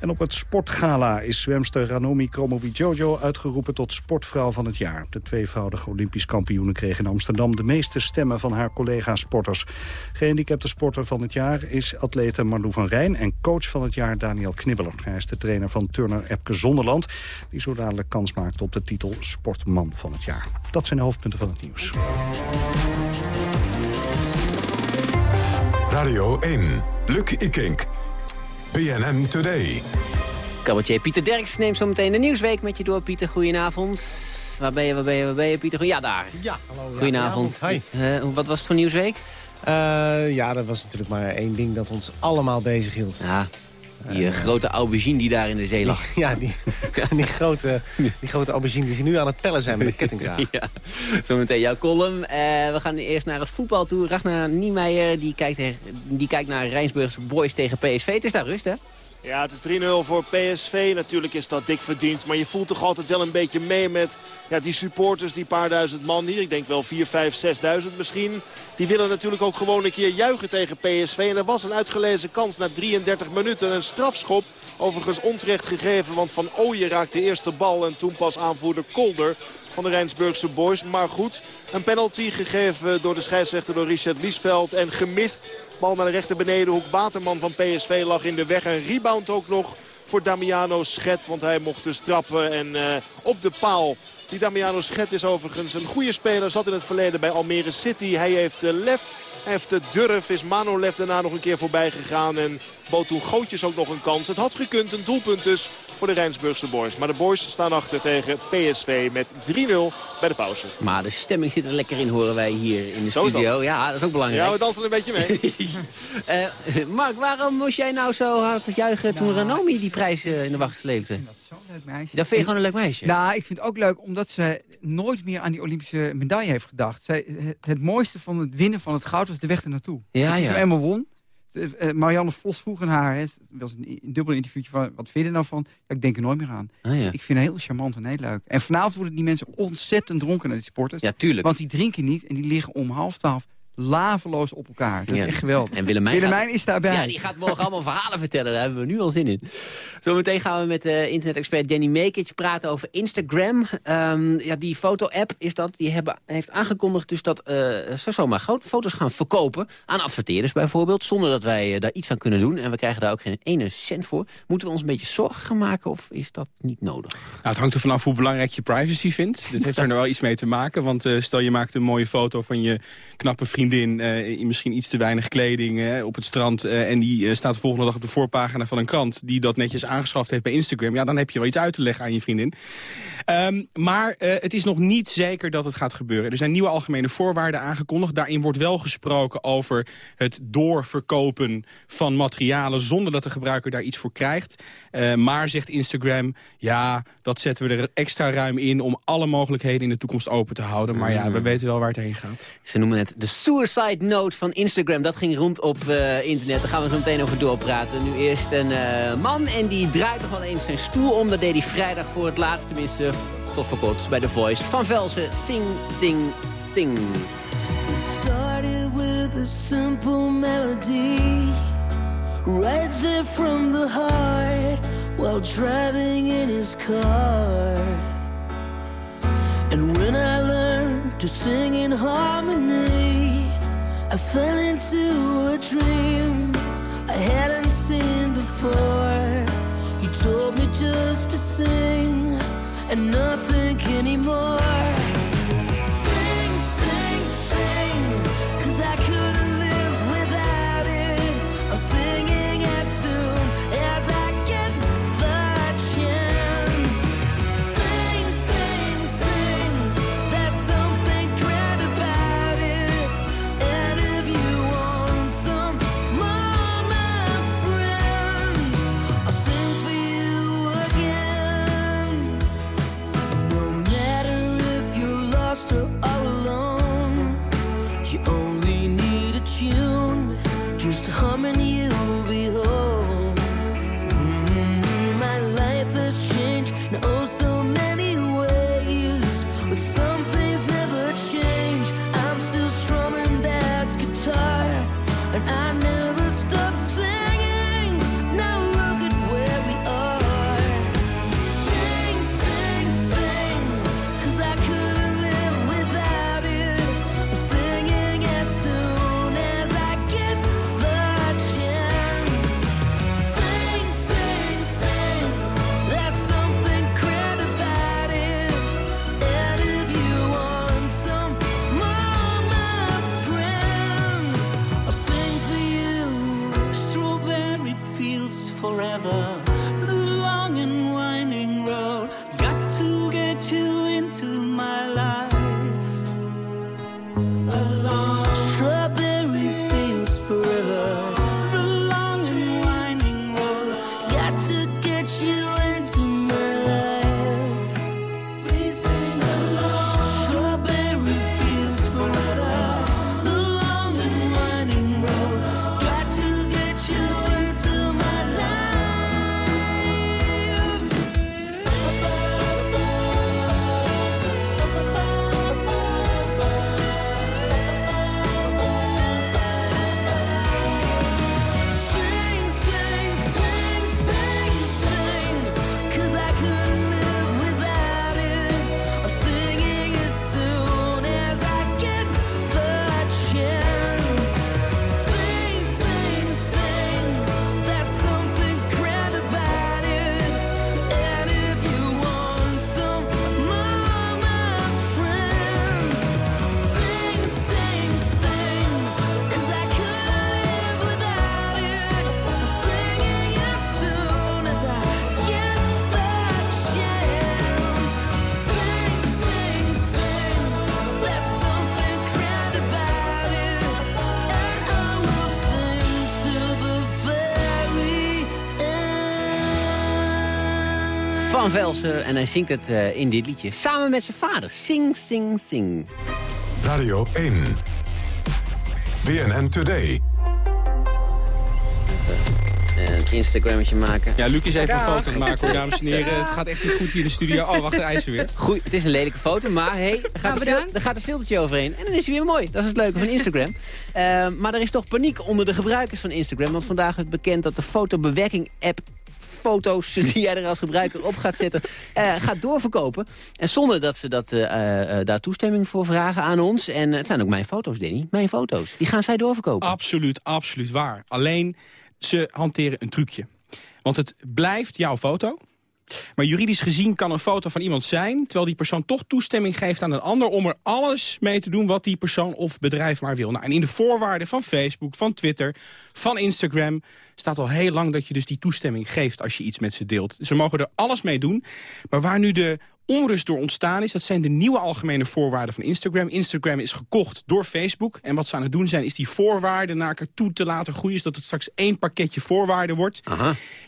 En op het Sportgala is zwemster Ranomi Kromowidjojo uitgeroepen tot sportvrouw van het jaar. De tweevoudige Olympisch kampioene kreeg in Amsterdam de meeste stemmen van haar collega-sporters. Gehandicapte sporter van het jaar is atlete Van Rijn en coach van het jaar Daniel Knibbeler. Hij is de trainer van Turner Epke Zonderland, die zo dadelijk kans maakt op de titel Sportman van het jaar. Dat zijn de hoofdpunten van het nieuws. Radio 1, Luc Ikink. BNN Today. Cabaretier Pieter Derks neemt zo meteen de Nieuwsweek met je door. Pieter, goedenavond. Waar ben je, waar ben je, waar ben je, Pieter? Ja, daar. Ja, hallo. Goedenavond. Hi. Uh, wat was het voor Nieuwsweek? Uh, ja, dat was natuurlijk maar één ding dat ons allemaal bezig hield. Ja, die uh, grote aubergine die daar in de zee lag. Ja, die, die, grote, die grote aubergine die ze nu aan het pellen zijn met de kettingzaag. ja, zometeen jouw column. Uh, we gaan eerst naar het voetbal toe. Ragnar Niemeyer die kijkt, die kijkt naar Rijnsburgse Boys tegen PSV. Het is daar rust, hè? Ja, het is 3-0 voor PSV. Natuurlijk is dat dik verdiend. Maar je voelt toch altijd wel een beetje mee met ja, die supporters, die paar duizend man hier. Ik denk wel 4, 5, 6.000 misschien. Die willen natuurlijk ook gewoon een keer juichen tegen PSV. En er was een uitgelezen kans na 33 minuten. Een strafschop. Overigens onterecht gegeven, want Van Ooyen raakte de eerste bal. En toen pas aanvoerder Kolder van de Rijnsburgse boys. Maar goed, een penalty gegeven door de scheidsrechter door Richard Liesveld. En gemist. Bal naar de rechter benedenhoek. Waterman van PSV lag in de weg. Een rebound ook nog voor Damiano Schet. Want hij mocht dus trappen en uh, op de paal. Die Damiano Schet is overigens een goede speler. Zat in het verleden bij Almere City. Hij heeft uh, lef. De durf. Is Manolev daarna nog een keer voorbij gegaan. En bood toen Gootjes ook nog een kans. Het had gekund. Een doelpunt dus voor de Rijnsburgse boys. Maar de boys staan achter tegen PSV met 3-0 bij de pauze. Maar de stemming zit er lekker in, horen wij hier in de studio. Ja, dat is ook belangrijk. Ja, we dansen een beetje mee. uh, Mark, waarom moest jij nou zo hard juichen toen Ranomi die prijs uh, in de wacht sleepte? Dat leuk meisje. Dat vind je gewoon een leuk meisje? Nou, ik vind het ook leuk omdat ze nooit meer aan die Olympische medaille heeft gedacht. Zij, het, het mooiste van het winnen van het goud was de weg ernaartoe. Ja, Als ja. ze eenmaal won, uh, Marianne Vos vroeg aan haar, hè, was een, een dubbel interviewtje van, wat vind je er nou van? Ja, ik denk er nooit meer aan. Ah, ja. Ik vind het heel charmant en heel leuk. En vanavond worden die mensen ontzettend dronken naar die sporters. Ja, tuurlijk. Want die drinken niet en die liggen om half twaalf laveloos op elkaar. Dat Ja. is echt geweldig. En Willemijn, Willemijn gaat- is daarbij. Ja, die gaat morgen allemaal verhalen vertellen. Daar hebben we nu al zin in. Zometeen gaan we met uh, internet-expert Danny Mekic praten over Instagram. Ehm, ja, die foto-app is dat. Die hebben, heeft aangekondigd dus dat uh, ze zomaar grote foto's gaan verkopen. Aan adverteerders bijvoorbeeld. Zonder dat wij uh, daar iets aan kunnen doen. En we krijgen daar ook geen ene cent voor. Moeten we ons een beetje zorgen gaan maken of is dat niet nodig? Nou, het hangt er vanaf hoe belangrijk je privacy vindt. Dit heeft er nou wel iets mee te maken. Want uh, stel je maakt een mooie foto van je knappe vriendin... Uh, in misschien iets te weinig kleding uh, op het strand... Uh, en die staat de volgende dag op de voorpagina van een krant... die dat netjes aangeschaft heeft bij Instagram. Ja, dan heb je wel iets uit te leggen aan je vriendin. Um, maar het is nog niet zeker dat het gaat gebeuren. Er zijn nieuwe algemene voorwaarden aangekondigd. Daarin wordt wel gesproken over het doorverkopen van materialen... zonder dat de gebruiker daar iets voor krijgt. Uh, maar zegt Instagram, ja, dat zetten we er extra ruim in... om alle mogelijkheden in de toekomst open te houden. Maar ja, we weten wel waar het heen gaat. Ze noemen het de suicide note van Instagram. Dat ging rond op uh, internet. Daar gaan we zo meteen over doorpraten. Nu eerst een uh, man en die draait toch wel eens zijn stoel om. Dat deed hij vrijdag voor het laatst, tenminste tot voor kort bij The Voice. Van Velsen, sing, sing, sing. Started with a simple melody there from the heart While driving in his car And when I learned to sing in harmony I fell into a dream I hadn't seen before. You told me just to sing And not think anymore Velsen en hij zingt het eh, in dit liedje. Samen met zijn vader. Sing, sing, sing. Radio 1. BNN Today. Eh, Een Instagrammetje maken. Ja, Luc is even een foto aan het maken, dames en heren. Het gaat echt niet goed hier in de studio. Oh, wacht, de ijzer weer. Goed, het is een lelijke foto, maar hey, er, gaat een fil- er gaat een filtertje overheen. En dan is hij weer mooi. Dat is het leuke van Instagram. Eh, maar er is toch paniek onder de gebruikers van Instagram. Want vandaag werd bekend dat de fotobewerking-app foto's die jij er als gebruiker op gaat zetten, eh, gaat doorverkopen. En zonder dat ze dat, eh, eh, daar toestemming voor vragen aan ons. En het zijn ook mijn foto's, Danny. Mijn foto's. Die gaan zij doorverkopen. Absoluut, absoluut waar. Alleen, ze hanteren een trucje. Want het blijft jouw foto. Maar juridisch gezien kan een foto van iemand zijn... terwijl die persoon toch toestemming geeft aan een ander... om er alles mee te doen wat die persoon of bedrijf maar wil. Nou, en in de voorwaarden van Facebook, van Twitter, van Instagram... staat al heel lang dat je dus die toestemming geeft als je iets met ze deelt. Ze mogen er alles mee doen. Maar waar nu de onrust door ontstaan is... dat zijn de nieuwe algemene voorwaarden van Instagram. Instagram is gekocht door Facebook. En wat ze aan het doen zijn, is die voorwaarden naar elkaar toe te laten groeien... zodat het straks één pakketje voorwaarden wordt.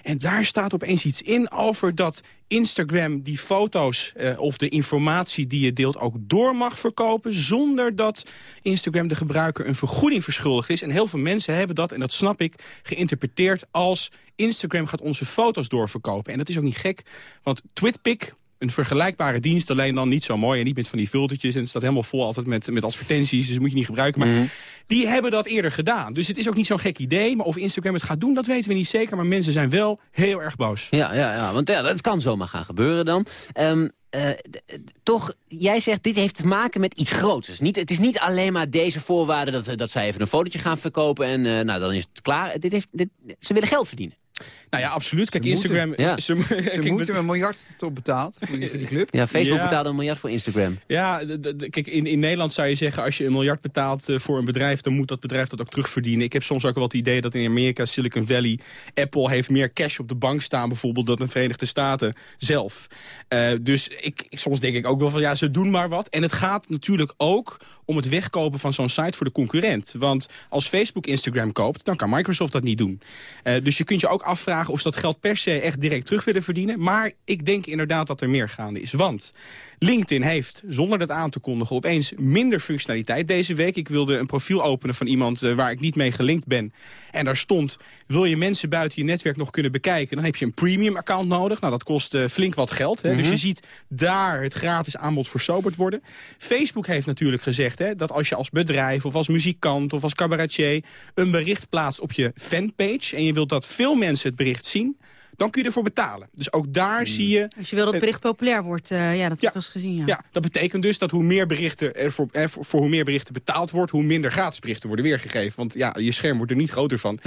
En daar staat opeens iets in over dat Instagram die foto's eh, of de informatie die je deelt ook door mag verkopen... zonder dat Instagram de gebruiker een vergoeding verschuldigd is. En heel veel mensen hebben dat, en dat snap ik, geïnterpreteerd als... Instagram gaat onze foto's doorverkopen. En dat is ook niet gek, want TwitPic een vergelijkbare dienst, alleen dan niet zo mooi... en niet met van die filtertjes en het staat helemaal vol altijd met, met advertenties... dus dat moet je niet gebruiken. Maar die hebben dat eerder gedaan. Dus het is ook niet zo'n gek idee. Maar of Instagram het gaat doen, dat weten we niet zeker. Maar mensen zijn wel heel erg boos. Ja, ja, ja want ja, dat kan zomaar gaan gebeuren dan. Ehm, eh, toch, jij zegt dit heeft te maken met iets groots. Niet, het is niet alleen maar deze voorwaarden dat, dat zij even een fotootje gaan verkopen... en eh, nou, dan is het klaar. Dit heeft, dit, ze willen geld verdienen. Nou ja, absoluut. Kijk, Ze Instagram... moeten. Ja. Ze, Ze kijk, moeten een miljard toch betaald voor die, voor die club. Ja, Facebook Ja. betaalde een miljard voor Instagram. Ja, kijk, in, in Nederland zou je zeggen... als je een miljard betaalt eh, voor een bedrijf... dan moet dat bedrijf dat ook terugverdienen. Ik heb soms ook wel het idee dat in Amerika, Silicon Valley... Apple heeft meer cash op de bank staan bijvoorbeeld... dan de Verenigde Staten zelf. Eh, dus ik, soms denk ik ook wel van ja, ze doen maar wat. En het gaat natuurlijk ook om het wegkopen van zo'n site voor de concurrent. Want als Facebook Instagram koopt, dan kan Microsoft dat niet doen. Eh, dus je kunt je ook afvragen of ze dat geld per se echt direct terug willen verdienen. Maar ik denk inderdaad dat er meer gaande is. Want LinkedIn heeft, zonder dat aan te kondigen, opeens minder functionaliteit deze week. Ik wilde een profiel openen van iemand eh, waar ik niet mee gelinkt ben. En daar stond, wil je mensen buiten je netwerk nog kunnen bekijken... dan heb je een premium account nodig. Nou, dat kost eh, flink wat geld. Hè? Dus Mhm. je ziet daar het gratis aanbod versoberd worden. Facebook heeft natuurlijk gezegd hè, dat als je als bedrijf of als muzikant of als cabaretier... een bericht plaatst op je fanpage en je wilt dat veel mensen het bericht zien... dan kun je ervoor betalen. Dus ook daar zie je... Als je wil dat het bericht populair wordt, eh, ja, dat heb ik wel eens gezien. Ja. Ja, dat betekent dus dat hoe meer berichten er voor, eh, voor, voor hoe meer berichten betaald wordt... hoe minder gratis berichten worden weergegeven. Want ja, je scherm wordt er niet groter van.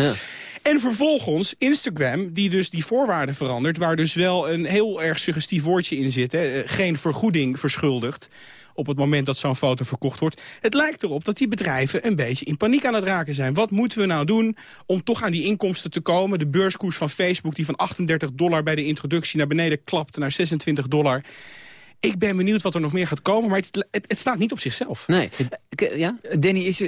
En vervolgens Instagram, die dus die voorwaarden verandert... waar dus wel een heel erg suggestief woordje in zit. Hè, eh, geen vergoeding verschuldigd op het moment dat zo'n foto verkocht wordt. Het lijkt erop dat die bedrijven een beetje in paniek aan het raken zijn. Wat moeten we nou doen om toch aan die inkomsten te komen? De beurskoers van Facebook die van 38 dollar bij de introductie naar beneden klapt naar 26 dollar. Ik ben benieuwd wat er nog meer gaat komen, maar het, het, het staat niet op zichzelf. Nee. Ja? Danny, is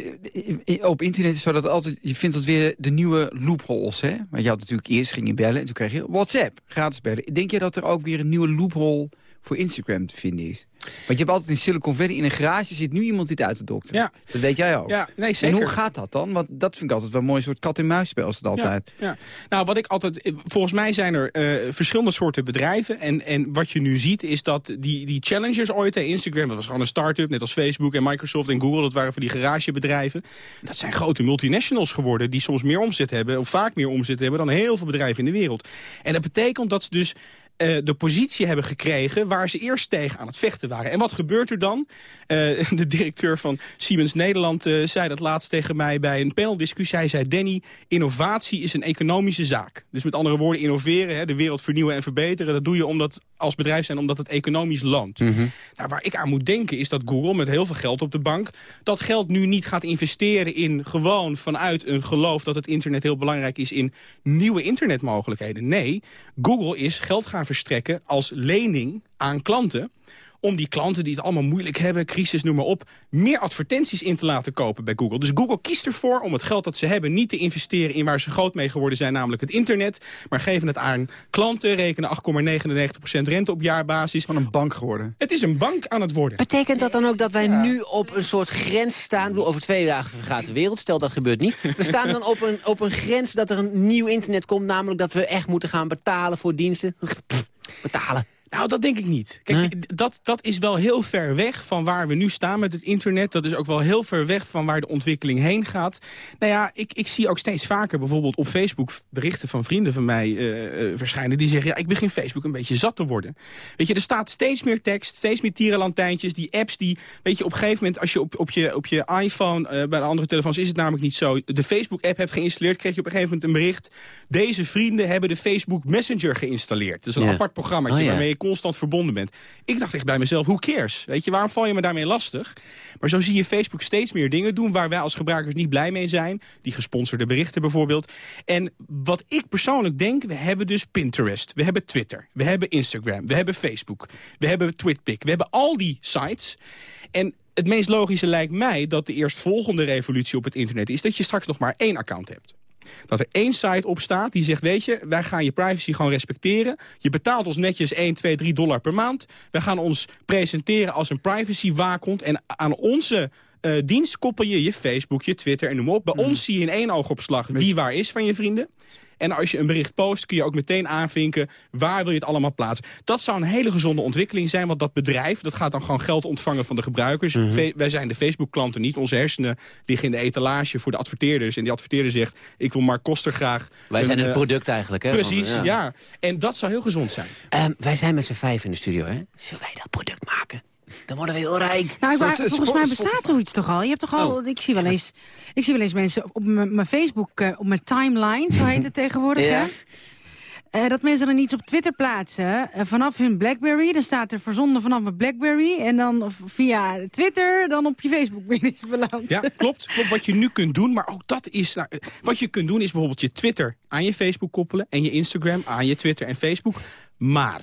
op internet is zo dat altijd, je vindt dat weer de nieuwe loopholes. Hè? Want je had natuurlijk eerst ging je bellen en toen kreeg je WhatsApp, gratis bellen. Denk je dat er ook weer een nieuwe loophole voor Instagram te vinden is? Want je hebt altijd in Silicon Valley in een garage zit nu iemand dit uit te dokteren. Ja. Dat weet jij ook. Ja, nee, En zeker. hoe gaat dat dan? Want dat vind ik altijd wel een mooi soort kat-en-muisspel is het altijd. Ja, ja. Nou, wat ik altijd... Volgens mij zijn er eh, verschillende soorten bedrijven. En, en wat je nu ziet is dat die, die challengers ooit... Hè, Instagram, dat was gewoon een start-up, net als Facebook en Microsoft en Google. Dat waren van die garagebedrijven. Dat zijn grote multinationals geworden... die soms meer omzet hebben, of vaak meer omzet hebben... dan heel veel bedrijven in de wereld. En dat betekent dat ze dus eh, de positie hebben gekregen waar ze eerst tegen aan het vechten waren. En wat gebeurt er dan? Eh, de directeur van Siemens Nederland eh, zei dat laatst tegen mij bij een paneldiscussie. Hij zei, Danny, innovatie is een economische zaak. Dus met andere woorden, innoveren, hè, de wereld vernieuwen en verbeteren... dat doe je omdat, als bedrijf zijn omdat het economisch loont. Mhm. Nou, waar ik aan moet denken is dat Google met heel veel geld op de bank... dat geld nu niet gaat investeren in gewoon vanuit een geloof... dat het internet heel belangrijk is in nieuwe internetmogelijkheden. Nee, Google is geld gaan verstrekken als lening aan klanten om die klanten die het allemaal moeilijk hebben, crisis, noem maar op... meer advertenties in te laten kopen bij Google. Dus Google kiest ervoor om het geld dat ze hebben niet te investeren... in waar ze groot mee geworden zijn, namelijk het internet... maar geven het aan klanten, rekenen 8,99% rente op jaarbasis. Van een bank geworden. Het is een bank aan het worden. Betekent dat dan ook dat wij nu op een soort grens staan? Ik bedoel, over twee dagen vergaat de wereld, stel dat gebeurt niet. We staan dan op een, op een grens dat er een nieuw internet komt... namelijk dat we echt moeten gaan betalen voor diensten. Pff, betalen. Nou, dat denk ik niet. Kijk, dat, dat is wel heel ver weg van waar we nu staan met het internet. Dat is ook wel heel ver weg van waar de ontwikkeling heen gaat. Nou ja, ik, ik zie ook steeds vaker bijvoorbeeld op Facebook berichten van vrienden van mij eh, eh, verschijnen. Die zeggen, ja, ik begin Facebook een beetje zat te worden. Weet je, er staat steeds meer tekst, steeds meer tierenlantijntjes. Die apps die, weet je, op een gegeven moment als je op, op, je, op je iPhone, eh, bij de andere telefoons is het namelijk niet zo. De Facebook-app hebt geïnstalleerd, kreeg je op een gegeven moment een bericht. Deze vrienden hebben de Facebook Messenger geïnstalleerd. Dat is een Ja. apart programmaatje Oh, ja. waarmee je constant verbonden bent. Ik dacht echt bij mezelf, who cares? Weet je, waarom val je me daarmee lastig? Maar zo zie je Facebook steeds meer dingen doen... waar wij als gebruikers niet blij mee zijn. Die gesponsorde berichten bijvoorbeeld. En wat ik persoonlijk denk, we hebben dus Pinterest. We hebben Twitter. We hebben Instagram. We hebben Facebook. We hebben TwitPic. We hebben al die sites. En het meest logische lijkt mij dat de eerstvolgende revolutie op het internet is... dat je straks nog maar één account hebt. Dat er één site op staat die zegt, weet je, wij gaan je privacy gewoon respecteren. Je betaalt ons netjes 1, 2, 3 dollar per maand. Wij gaan ons presenteren als een privacy waakhond. En aan onze eh, dienst koppel je je Facebook, je Twitter en noem maar op. Bij ons zie je in één oogopslag wie waar is van je vrienden. En als je een bericht post, kun je ook meteen aanvinken... waar wil je het allemaal plaatsen. Dat zou een hele gezonde ontwikkeling zijn, want dat bedrijf... dat gaat dan gewoon geld ontvangen van de gebruikers. Fe- wij zijn de Facebook-klanten niet. Onze hersenen liggen in de etalage voor de adverteerders. En die adverteerder zegt, ik wil Mark Koster graag... Wij een, zijn het eh, product eigenlijk. Hè, Precies, van, ja. En dat zou heel gezond zijn. Ehm, wij zijn met z'n vijf in de studio, hè? Zullen wij dat product maken? Dan worden we heel rijk. Nou, ik, volgens mij bestaat zoiets toch al. Je hebt toch al, Oh. ik, zie wel eens, ik zie wel eens mensen op mijn mijn Facebook, eh, op mijn timeline, zo heet het tegenwoordig, Ja. Eh, dat mensen dan iets op Twitter plaatsen eh, vanaf hun Blackberry. Dan staat er verzonden vanaf mijn Blackberry. En dan via Twitter dan op je Facebook binnen is beland. Ja, klopt, klopt. Wat je nu kunt doen, maar ook dat is... Nou, wat je kunt doen is bijvoorbeeld je Twitter aan je Facebook koppelen... en je Instagram aan je Twitter en Facebook. Maar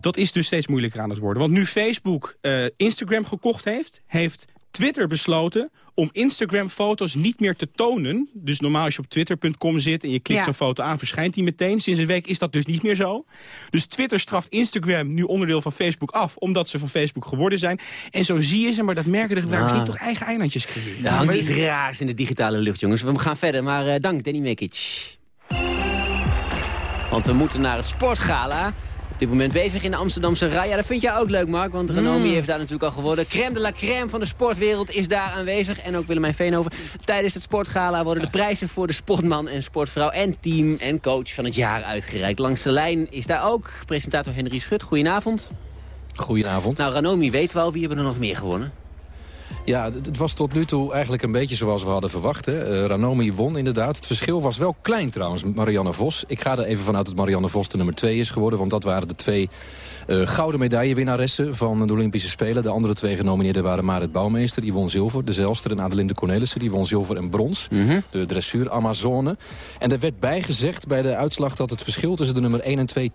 dat is dus steeds moeilijker aan het worden. Want nu Facebook eh, Instagram gekocht heeft... heeft Twitter besloten om Instagram-foto's niet meer te tonen. Dus normaal als je op twitter.com zit en je klikt Ja. zo'n foto aan... verschijnt die meteen. Sinds een week is dat dus niet meer zo. Dus Twitter straft Instagram nu onderdeel van Facebook af... omdat ze van Facebook geworden zijn. En zo zie je ze, maar dat merken de gebruikers Ah. niet... toch eigen eilandjes creëren. Er hangt iets raars in de digitale lucht, jongens. We gaan verder, maar eh, dank, Danny Mekic. Want we moeten naar het sportgala. Op dit moment bezig in de Amsterdamse Rij. Ja, dat vind jij ook leuk, Mark, want Renomi Mm. heeft daar natuurlijk al geworden. Crème de la crème van de sportwereld is daar aanwezig. En ook Willemijn Veenhoven. Tijdens het sportgala worden de prijzen voor de sportman en sportvrouw... en team en coach van het jaar uitgereikt. Langs de lijn is daar ook presentator Henry Schut. Goedenavond. Goedenavond. Nou, Ranomi weet wel, wie hebben er nog meer gewonnen? Ja, het, was tot nu toe eigenlijk een beetje zoals we hadden verwacht. Hè. Eh, Ranomi won inderdaad. Het verschil was wel klein trouwens met Marianne Vos. Ik ga er even vanuit dat Marianne Vos de nummer 2 is geworden. Want dat waren de twee eh, gouden medaillewinnaressen van de Olympische Spelen. De andere twee genomineerden waren Marit Bouwmeester. Die won zilver. De Zelster en Adelinde Cornelissen. Die won zilver en brons. De dressuur Amazone. En er werd bijgezegd bij de uitslag dat het verschil tussen de nummer 1 en 2...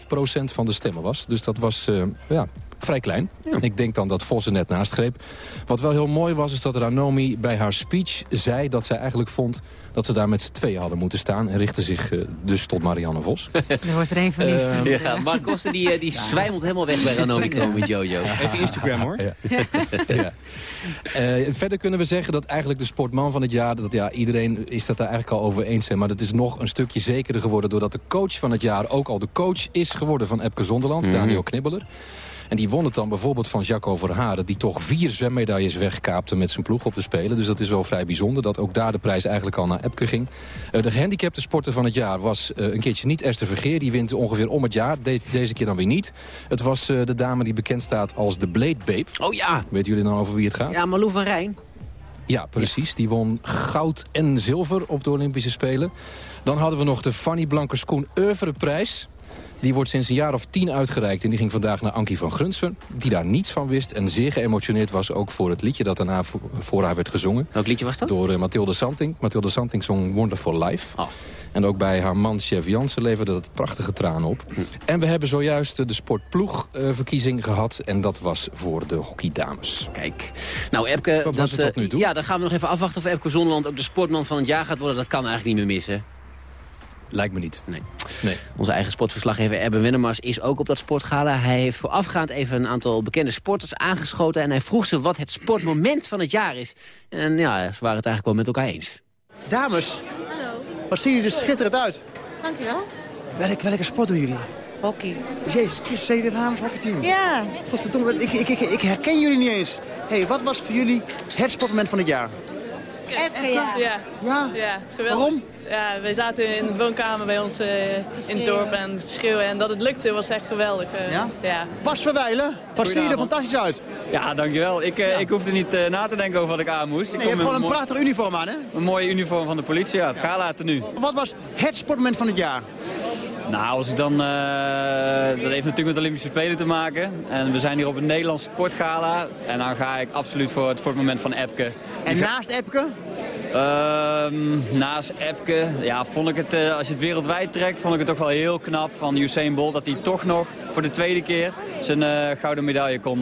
2,5 procent van de stemmen was. Dus dat was eh, ja, vrij klein. Ik denk dan dat Vos er net naast greep. Wat wel heel mooi was, is dat Ranomi bij haar speech zei... dat zij eigenlijk vond dat ze daar met z'n tweeën hadden moeten staan... en richtte zich eh, dus tot Marianne Vos. Er wordt er een van. Ehm, Ja, Mark Koster die, eh, die zwijmelt helemaal weg bij Ranomi met Jojo. Even Instagram, hoor. Ja. Ja. Eh, verder kunnen we zeggen dat eigenlijk de sportman van het jaar... Dat, ja, iedereen is dat daar eigenlijk al over eens. Maar dat is nog een stukje zekerder geworden... doordat de coach van het jaar ook al de coach is geworden van Epke Zonderland. Mhm. Daniel Knibbeler. En die won het dan bijvoorbeeld van Jacco Verharen... die toch vier zwemmedailles wegkaapte met zijn ploeg op de Spelen. Dus dat is wel vrij bijzonder dat ook daar de prijs eigenlijk al naar Epke ging. Eh, de gehandicapte sporter van het jaar was eh, een keertje niet Esther Vergeer. Die wint ongeveer om het jaar. De- deze keer dan weer niet. Het was eh, de dame die bekend staat als de Blade Babe. Oh ja. Weten jullie dan over wie het gaat? Ja, Malou van Rijn. Ja, precies. Die won goud en zilver op de Olympische Spelen. Dan hadden we nog de Fanny Blankers-Koen Oeuvreprijs. Die wordt sinds een jaar of tien uitgereikt. En die ging vandaag naar Ankie van Grunsven. Die daar niets van wist. En zeer geëmotioneerd was ook voor het liedje dat daarna voor, haar werd gezongen. Welk liedje was dat? Door eh, Mathilde Santing. Mathilde Santing zong Wonderful Life. Oh. En ook bij haar man Chef Jansen leverde dat prachtige tranen op. En we hebben zojuist eh, de sportploegverkiezing gehad. En dat was voor de hockeydames. Kijk. Nou, Epke... Wat was dat, het tot eh, nu toe? Ja, dan gaan we nog even afwachten of Epke Zonderland ook de sportman van het jaar gaat worden. Dat kan eigenlijk niet meer missen. Lijkt me niet. Nee. Nee. Onze eigen sportverslaggever Erben Wennemars is ook op dat sportgala. Hij heeft voorafgaand even een aantal bekende sporters aangeschoten... en hij vroeg ze wat het sportmoment van het jaar is. En ja, ze waren het eigenlijk wel met elkaar eens. Dames, wat zien jullie er schitterend uit. Dankjewel. Welke, welke sport doen jullie? Hockey. Jezus, Chris, je dit Hamers hockeyteam? Ja. Godverdomme, ik, ik, ik, ik herken jullie niet eens. hey, wat was voor jullie het sportmoment van het jaar? Even ja. Ja. Ja? ja geweldig. Waarom? Ja, wij zaten in de woonkamer bij ons eh, in het dorp en te schreeuwen. En dat het lukte was echt geweldig. eh. Ja? ja. Bas Verwijlen, wat zie je er fantastisch uit. Ja, dankjewel. Ik, eh, ik hoefde niet eh, na te denken over wat ik aan moest. Ik Nee, je hebt gewoon een prachtig uniform aan, hè? Een mooie uniform van de politie, ja, het gala nu. Wat was het sportmoment van het jaar? Nou, als ik dan... eh, dat heeft natuurlijk met de Olympische Spelen te maken. En we zijn hier op het Nederlands sportgala. En dan ga ik absoluut voor het sportmoment van Epke. En naast Epke? Ehm, naast Epke, ja, vond ik het, eh, als je het wereldwijd trekt, vond ik het toch wel heel knap van Usain Bolt. Dat hij toch nog voor de tweede keer zijn eh, gouden medaille kon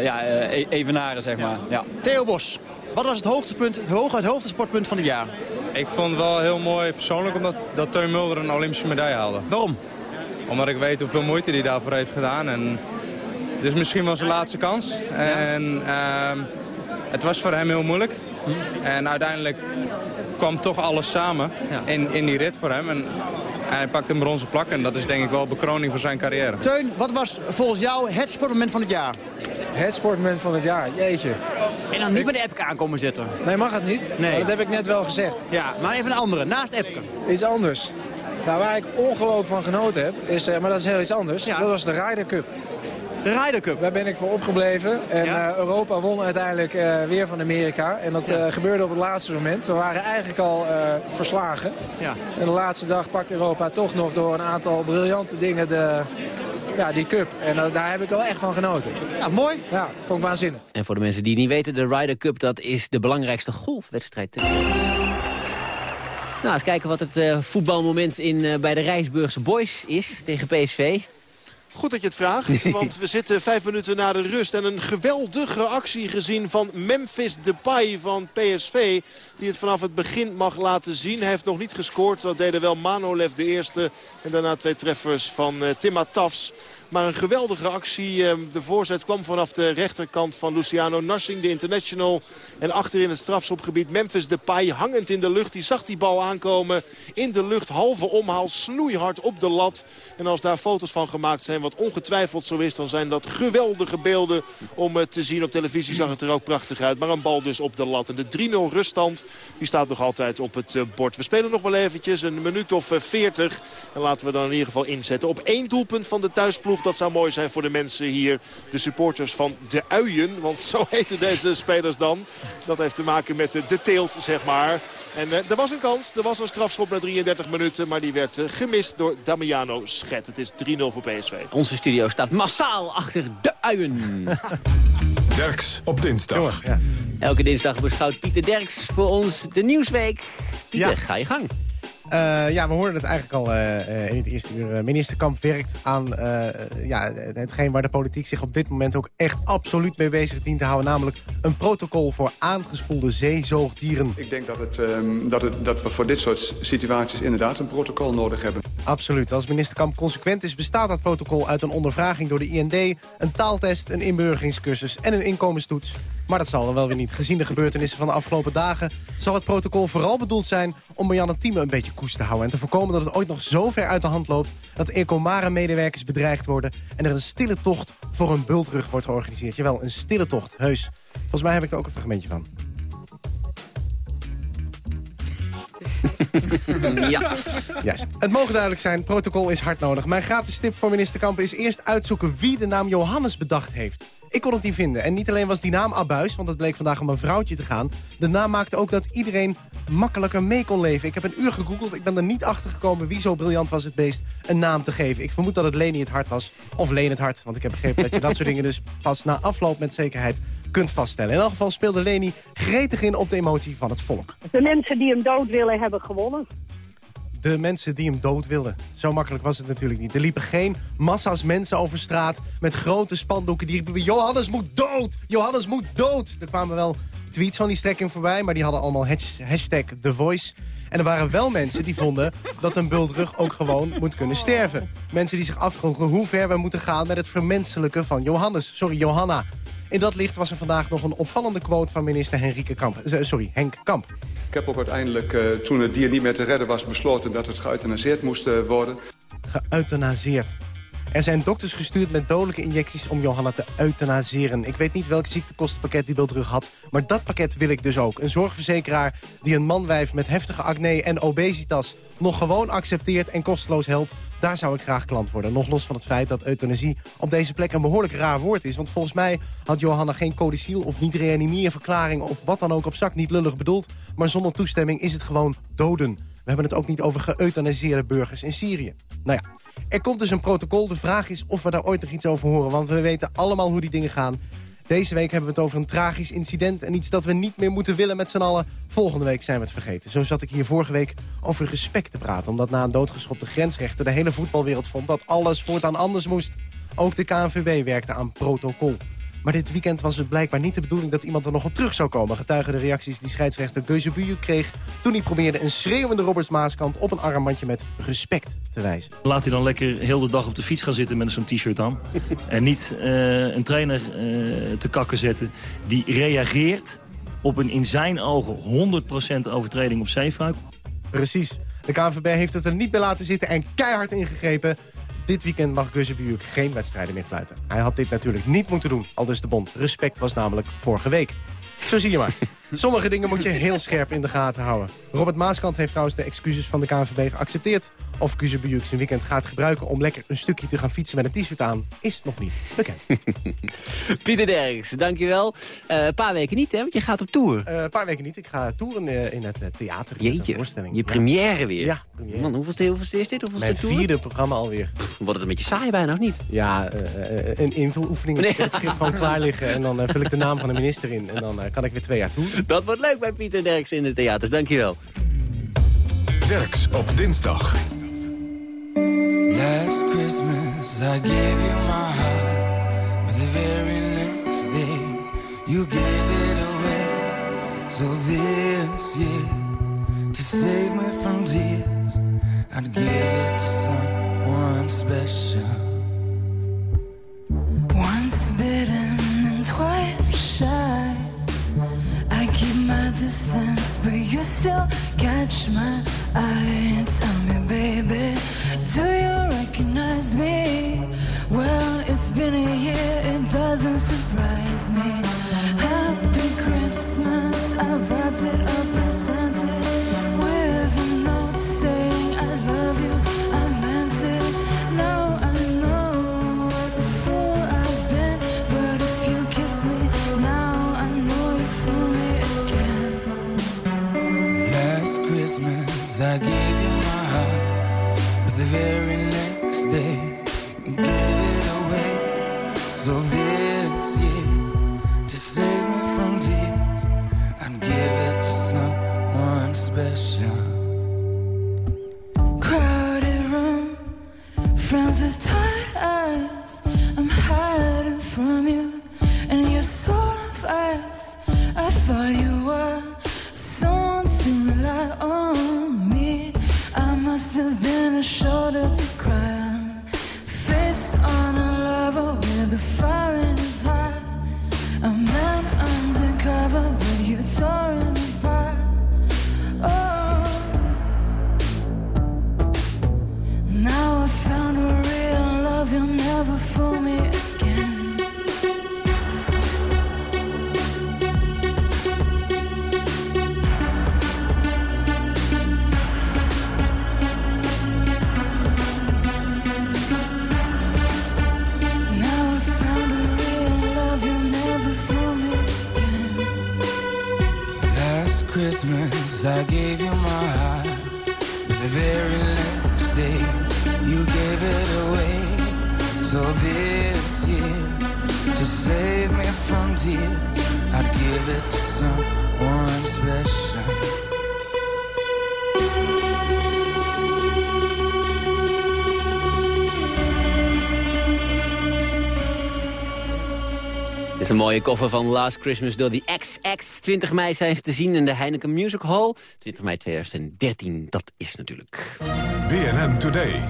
ja, e- evenaren, zeg maar. Ja. Theo Bos, wat was het hoogtepunt, hoog, het hoogste sportpunt van het jaar? Ik vond het wel heel mooi persoonlijk omdat dat Teun Mulder een Olympische medaille haalde. Waarom? Omdat ik weet hoeveel moeite hij daarvoor heeft gedaan. En dit is misschien wel zijn laatste kans. En ehm, het was voor hem heel moeilijk. En uiteindelijk kwam toch alles samen in, in die rit voor hem. En hij pakt een bronzen plak en dat is denk ik wel bekroning voor zijn carrière. Teun, wat was volgens jou het sportmoment van het jaar? Het sportmoment van het jaar, jeetje. En dan niet met Epke aankomen zitten. Nee, mag het niet. Nee. Maar dat heb ik net wel gezegd. Ja, maar even een andere, naast Epke. Iets anders. Nou, waar ik ongelooflijk van genoten heb, is, eh, maar dat is heel iets anders. Dat was de Ryder Cup. De Ryder Cup? Daar ben ik voor opgebleven. En eh, Europa won uiteindelijk eh, weer van Amerika. En dat eh, gebeurde op het laatste moment. We waren eigenlijk al eh, verslagen. Ja. En de laatste dag pakt Europa toch nog door een aantal briljante dingen de, ja, die cup. En daar heb ik wel echt van genoten. Ja, mooi. Ja, vond ik waanzinnig. En voor de mensen die het niet weten, de Ryder Cup dat is de belangrijkste golfwedstrijd ter wereld. Nou, eens kijken wat het eh, voetbalmoment in, eh, bij de Rijsburgse Boys is tegen PSV. Goed dat je het vraagt, want we zitten vijf minuten na de rust. En een geweldige actie gezien van Memphis Depay van PSV. Die het vanaf het begin mag laten zien. Hij heeft nog niet gescoord. Dat deden wel Manolev de eerste. En daarna twee treffers van uh, Timma Tafs. Maar een geweldige actie. Ehm, de voorzet kwam vanaf de rechterkant van Luciano Narsing, de international. En achter in het strafschopgebied Memphis Depay hangend in de lucht. Die zag die bal aankomen in de lucht. Halve omhaal, snoeihard op de lat. En als daar foto's van gemaakt zijn, wat ongetwijfeld zo is... dan zijn dat geweldige beelden om te zien. Op televisie zag het er ook prachtig uit. Maar een bal dus op de lat. En de 3-0 ruststand die staat nog altijd op het bord. We spelen nog wel eventjes een minuut of 40. En laten we dan in ieder geval inzetten op één doelpunt van de thuisploeg dat zou mooi zijn voor de mensen hier. De supporters van de Uien. Want zo heten deze spelers dan. Dat heeft te maken met de, de teelt, zeg maar. En uh, er was een kans. Er was een strafschop na 33 minuten. Maar die werd uh, gemist door Damiano Schet. Het is 3-0 voor PSV. Onze studio staat massaal achter de Uien. Derks op dinsdag. Ja. Elke dinsdag beschouwt Pieter Derks voor ons de Nieuwsweek. Pieter, Ja. ga je gang. Eh, ja, we hoorden het eigenlijk al eh, eh, in het eerste uur. Minister Kamp werkt aan ja, hetgeen waar de politiek zich op dit moment ook echt absoluut mee bezig dient te houden. Namelijk een protocol voor aangespoelde zeezoogdieren. Ik denk dat, het, ehm, dat, het, dat we voor dit soort situaties inderdaad een protocol nodig hebben. Absoluut. Als minister Kamp consequent is, bestaat dat protocol uit een ondervraging door de IND, een taaltest, een inburgeringscursus en een inkomenstoets. Maar dat zal dan wel weer niet. Gezien de gebeurtenissen van de afgelopen dagen zal het protocol vooral bedoeld zijn om Marianne Thieme een beetje koest te houden. En te voorkomen dat het ooit nog zo ver uit de hand loopt dat Ecomare-medewerkers bedreigd worden en er een stille tocht voor een bultrug wordt georganiseerd. Jawel, een stille tocht, heus. Volgens mij heb ik er ook een fragmentje van. ja. Juist. Het mogen duidelijk zijn, protocol is hard nodig. Mijn gratis tip voor minister Kamp is eerst uitzoeken wie de naam Johannes bedacht heeft. Ik kon het niet vinden. En niet alleen was die naam abuis, want het bleek vandaag om een vrouwtje te gaan. De naam maakte ook dat iedereen makkelijker mee kon leven. Ik heb een uur gegoogeld, ik ben er niet achter gekomen wie zo briljant was het beest een naam te geven. Ik vermoed dat het Leni het hart was. Of Leen het hart, want ik heb begrepen dat je dat soort dingen dus pas na afloop met zekerheid kunt vaststellen. In elk geval speelde Leni gretig in op de emotie van het volk. De mensen die hem dood willen, hebben gewonnen. De mensen die hem dood wilden. Zo makkelijk was het natuurlijk niet. Er liepen geen massa's mensen over straat met grote spandoeken die riepen... Johannes moet dood! Johannes moet dood! Er kwamen wel tweets van die strekking voorbij, maar die hadden allemaal hash- hashtag The Voice. En er waren wel mensen die vonden dat een bultrug ook gewoon moet kunnen sterven. Mensen die zich afvroegen hoe ver we moeten gaan met het vermenselijken van Johannes. Sorry, Johanna. In dat licht was er vandaag nog een opvallende quote van minister Henrike Kamp. eh, Sorry, Henk Kamp. Ik heb ook uiteindelijk, eh, toen het dier niet meer te redden was, besloten dat het geëuthanaseerd moest eh, worden. geëuthanaseerd. Er zijn dokters gestuurd met dodelijke injecties om Johanna te euthanaseren. Ik weet niet welk ziektekostenpakket die Bultrug had, maar dat pakket wil ik dus ook. Een zorgverzekeraar die een manwijf met heftige acne en obesitas nog gewoon accepteert en kosteloos helpt, daar zou ik graag klant worden. Nog los van het feit dat euthanasie op deze plek een behoorlijk raar woord is. Want volgens mij had Johanna geen codiciel of niet reanimeerverklaring of wat dan ook op zak niet lullig bedoeld. Maar zonder toestemming is het gewoon doden. We hebben het ook niet over geëuthaniseerde burgers in Syrië. Nou ja, er komt dus een protocol. De vraag is of we daar ooit nog iets over horen. Want we weten allemaal hoe die dingen gaan. Deze week hebben we het over een tragisch incident... en iets dat we niet meer moeten willen met z'n allen. Volgende week zijn we het vergeten. Zo zat ik hier vorige week over respect te praten... omdat na een doodgeschopte grensrechter de hele voetbalwereld vond... dat alles voortaan anders moest. Ook de KNVB werkte aan protocol. Maar dit weekend was het blijkbaar niet de bedoeling dat iemand er nog op terug zou komen. Getuigen de reacties die scheidsrechter Geuze Bujuk kreeg... toen hij probeerde een schreeuwende Roberts Maaskant op een armbandje met respect te wijzen. Laat hij dan lekker heel de dag op de fiets gaan zitten met zo'n t-shirt aan. en niet eh, een trainer eh, te kakken zetten die reageert op een in zijn ogen 100% overtreding op zeefuik. Precies. De KNVB heeft het er niet bij laten zitten en keihard ingegrepen. Dit weekend mag Gussebujuk geen wedstrijden meer fluiten. Hij had dit natuurlijk niet moeten doen, al dus de bond. Respect was namelijk vorige week. Zo zie je maar. Sommige dingen moet je heel scherp in de gaten houden. Robert Maaskant heeft trouwens de excuses van de KNVB geaccepteerd. Of Gussebujuk zijn weekend gaat gebruiken om lekker een stukje te gaan fietsen met een t-shirt aan... is nog niet bekend. Pieter Derks, dankjewel. Eh, een paar weken niet, hè, want je gaat op tour. Eh, een paar weken niet. Ik ga toeren eh, in het theater. Jeetje, voorstelling. je première weer. Ja, première. Man, hoeveelste, hoeveelste is dit? Hoeveelste Mijn tour? vierde programma alweer. Wordt het een beetje saai bijna, of niet? Ja, een invuloefening. Heb het schrift gewoon klaar liggen. En dan vul ik de naam van de minister in. En dan kan ik weer twee jaar toe. Dat wordt leuk bij Pieter Derks in de theaters. Dankjewel. Derks op dinsdag. Last Christmas I gave you my heart, but the very next day you gave it away. So this year, to save me from tears, I'd give it to someone special. My eye. Tell me, baby, do you recognize me? Well, it's been a year, it doesn't surprise me. Happy Christmas, I wrapped it up I get is een mooie koffer van Last Christmas door die XX. 20 mei zijn ze te zien in de Heineken Music Hall. 20 mei 2013, dat is natuurlijk... BNN Today.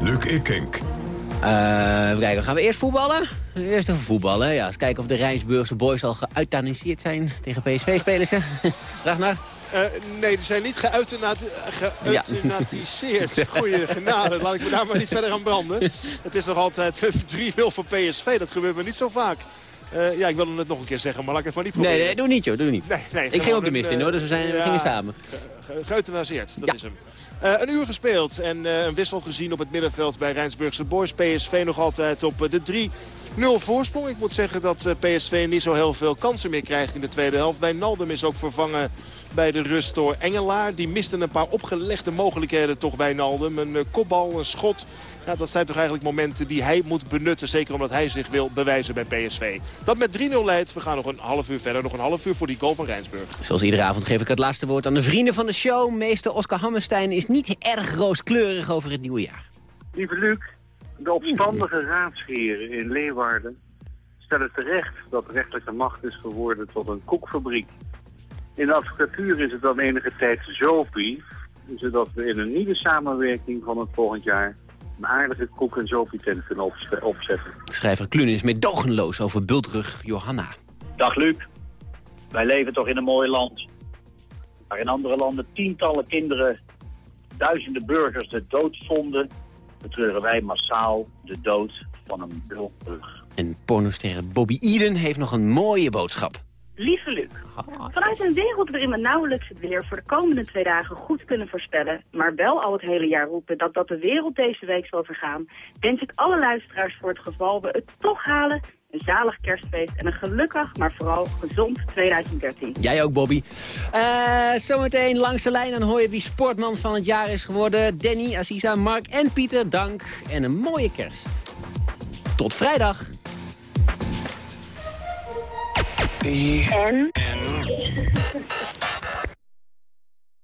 Luc Ikink. Even kijken, gaan we eerst voetballen? Eerst even voetballen, ja. Eens kijken of de Rijnsburgse boys al geuitaniseerd zijn tegen PSV-spelers. Ragnar? Eh, nee, die zijn niet geuitenatiseerd. Goeie genade, laat ik me daar maar niet verder aan branden. Het is nog altijd 3-0 voor PSV, dat gebeurt me niet zo vaak. Eh, ja, ik wilde het nog een keer zeggen, maar laat ik het maar niet proberen. Nee, nee, doe niet joh, doe niet. Nee, nee, ik ging ook de mist in hoor, dus we, zijn, we gingen samen. ge- Geëuthanaseerd, dat is hem. Eh, een uur gespeeld en een wissel gezien op het middenveld bij Rijnsburgse Boys. PSV nog altijd op de 3-0 voorsprong. Ik moet zeggen dat eh, PSV niet zo heel veel kansen meer krijgt in de tweede helft. Wijnaldum is ook vervangen bij de rust door Engelaar. Die miste een paar opgelegde mogelijkheden toch Wijnaldum. Een eh, kopbal, een schot. Ja, dat zijn toch eigenlijk momenten die hij moet benutten. Zeker omdat hij zich wil bewijzen bij PSV. Dat met 3-0 leidt. We gaan nog een half uur verder. Nog een half uur voor die goal van Rijnsburg. Zoals iedere avond geef ik het laatste woord aan de vrienden van de show. Meester Oscar Hammerstein is niet erg rooskleurig over het nieuwe jaar. Lieve Luc, de opstandige raadsheren in Leeuwarden stellen terecht dat rechterlijke macht is geworden tot een koekfabriek. In de advocatuur is het dan enige tijd zo brief, zodat we in een nieuwe samenwerking van het volgend jaar een aardige koek- en zopie-tent kunnen opzetten. Schrijver Kluun is meedogenloos over bultrug Johanna. Dag Luc. Wij leven toch in een mooi land. Waar in andere landen tientallen kinderen, duizenden burgers de dood vonden, betreuren wij massaal de dood van een bultrug. En pornoster Bobby Eden heeft nog een mooie boodschap. Lieve Luc, vanuit een wereld waarin we nauwelijks het weer voor de komende twee dagen goed kunnen voorspellen, maar wel al het hele jaar roepen dat dat de wereld deze week zal vergaan, wens ik alle luisteraars voor het geval we het toch halen een zalig kerstfeest en een gelukkig, maar vooral gezond 2013. Jij ook, Bobby. Eh, zometeen langs de lijn dan hoor je wie sportman van het jaar is geworden. Danny, Aziza, Mark en Pieter, dank. En een mooie kerst. Tot vrijdag. En?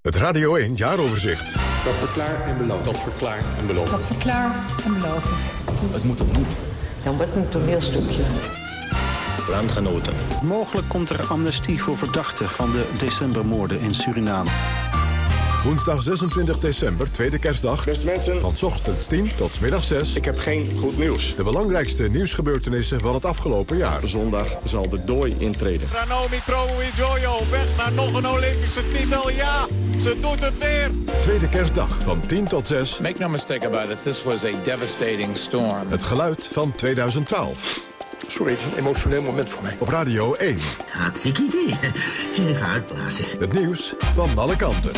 Het Radio 1 Jaaroverzicht. Dat verklaar en beloof. Dat verklaar en beloof. Dat verklaar en beloof. Het moet opnieuw. Dan wordt het een toneelstukje. Landgenoten. Mogelijk komt er amnestie voor verdachten van de decembermoorden in Suriname. Woensdag 26 december, tweede kerstdag. Beste mensen. Van ochtends 10 tot middag 6. Ik heb geen goed nieuws. De belangrijkste nieuwsgebeurtenissen van het afgelopen jaar. Zondag zal de dooi intreden. Ranomi Kromowidjojo, weg naar nog een Olympische titel. Ja, ze doet het weer. Tweede kerstdag van 10 tot 6. Make no mistake about it, this was a devastating storm. Het geluid van 2012. Sorry, het is een emotioneel moment voor mij. Op Radio 1. Hartstikke idee. Even uitblazen. Het nieuws van alle kanten.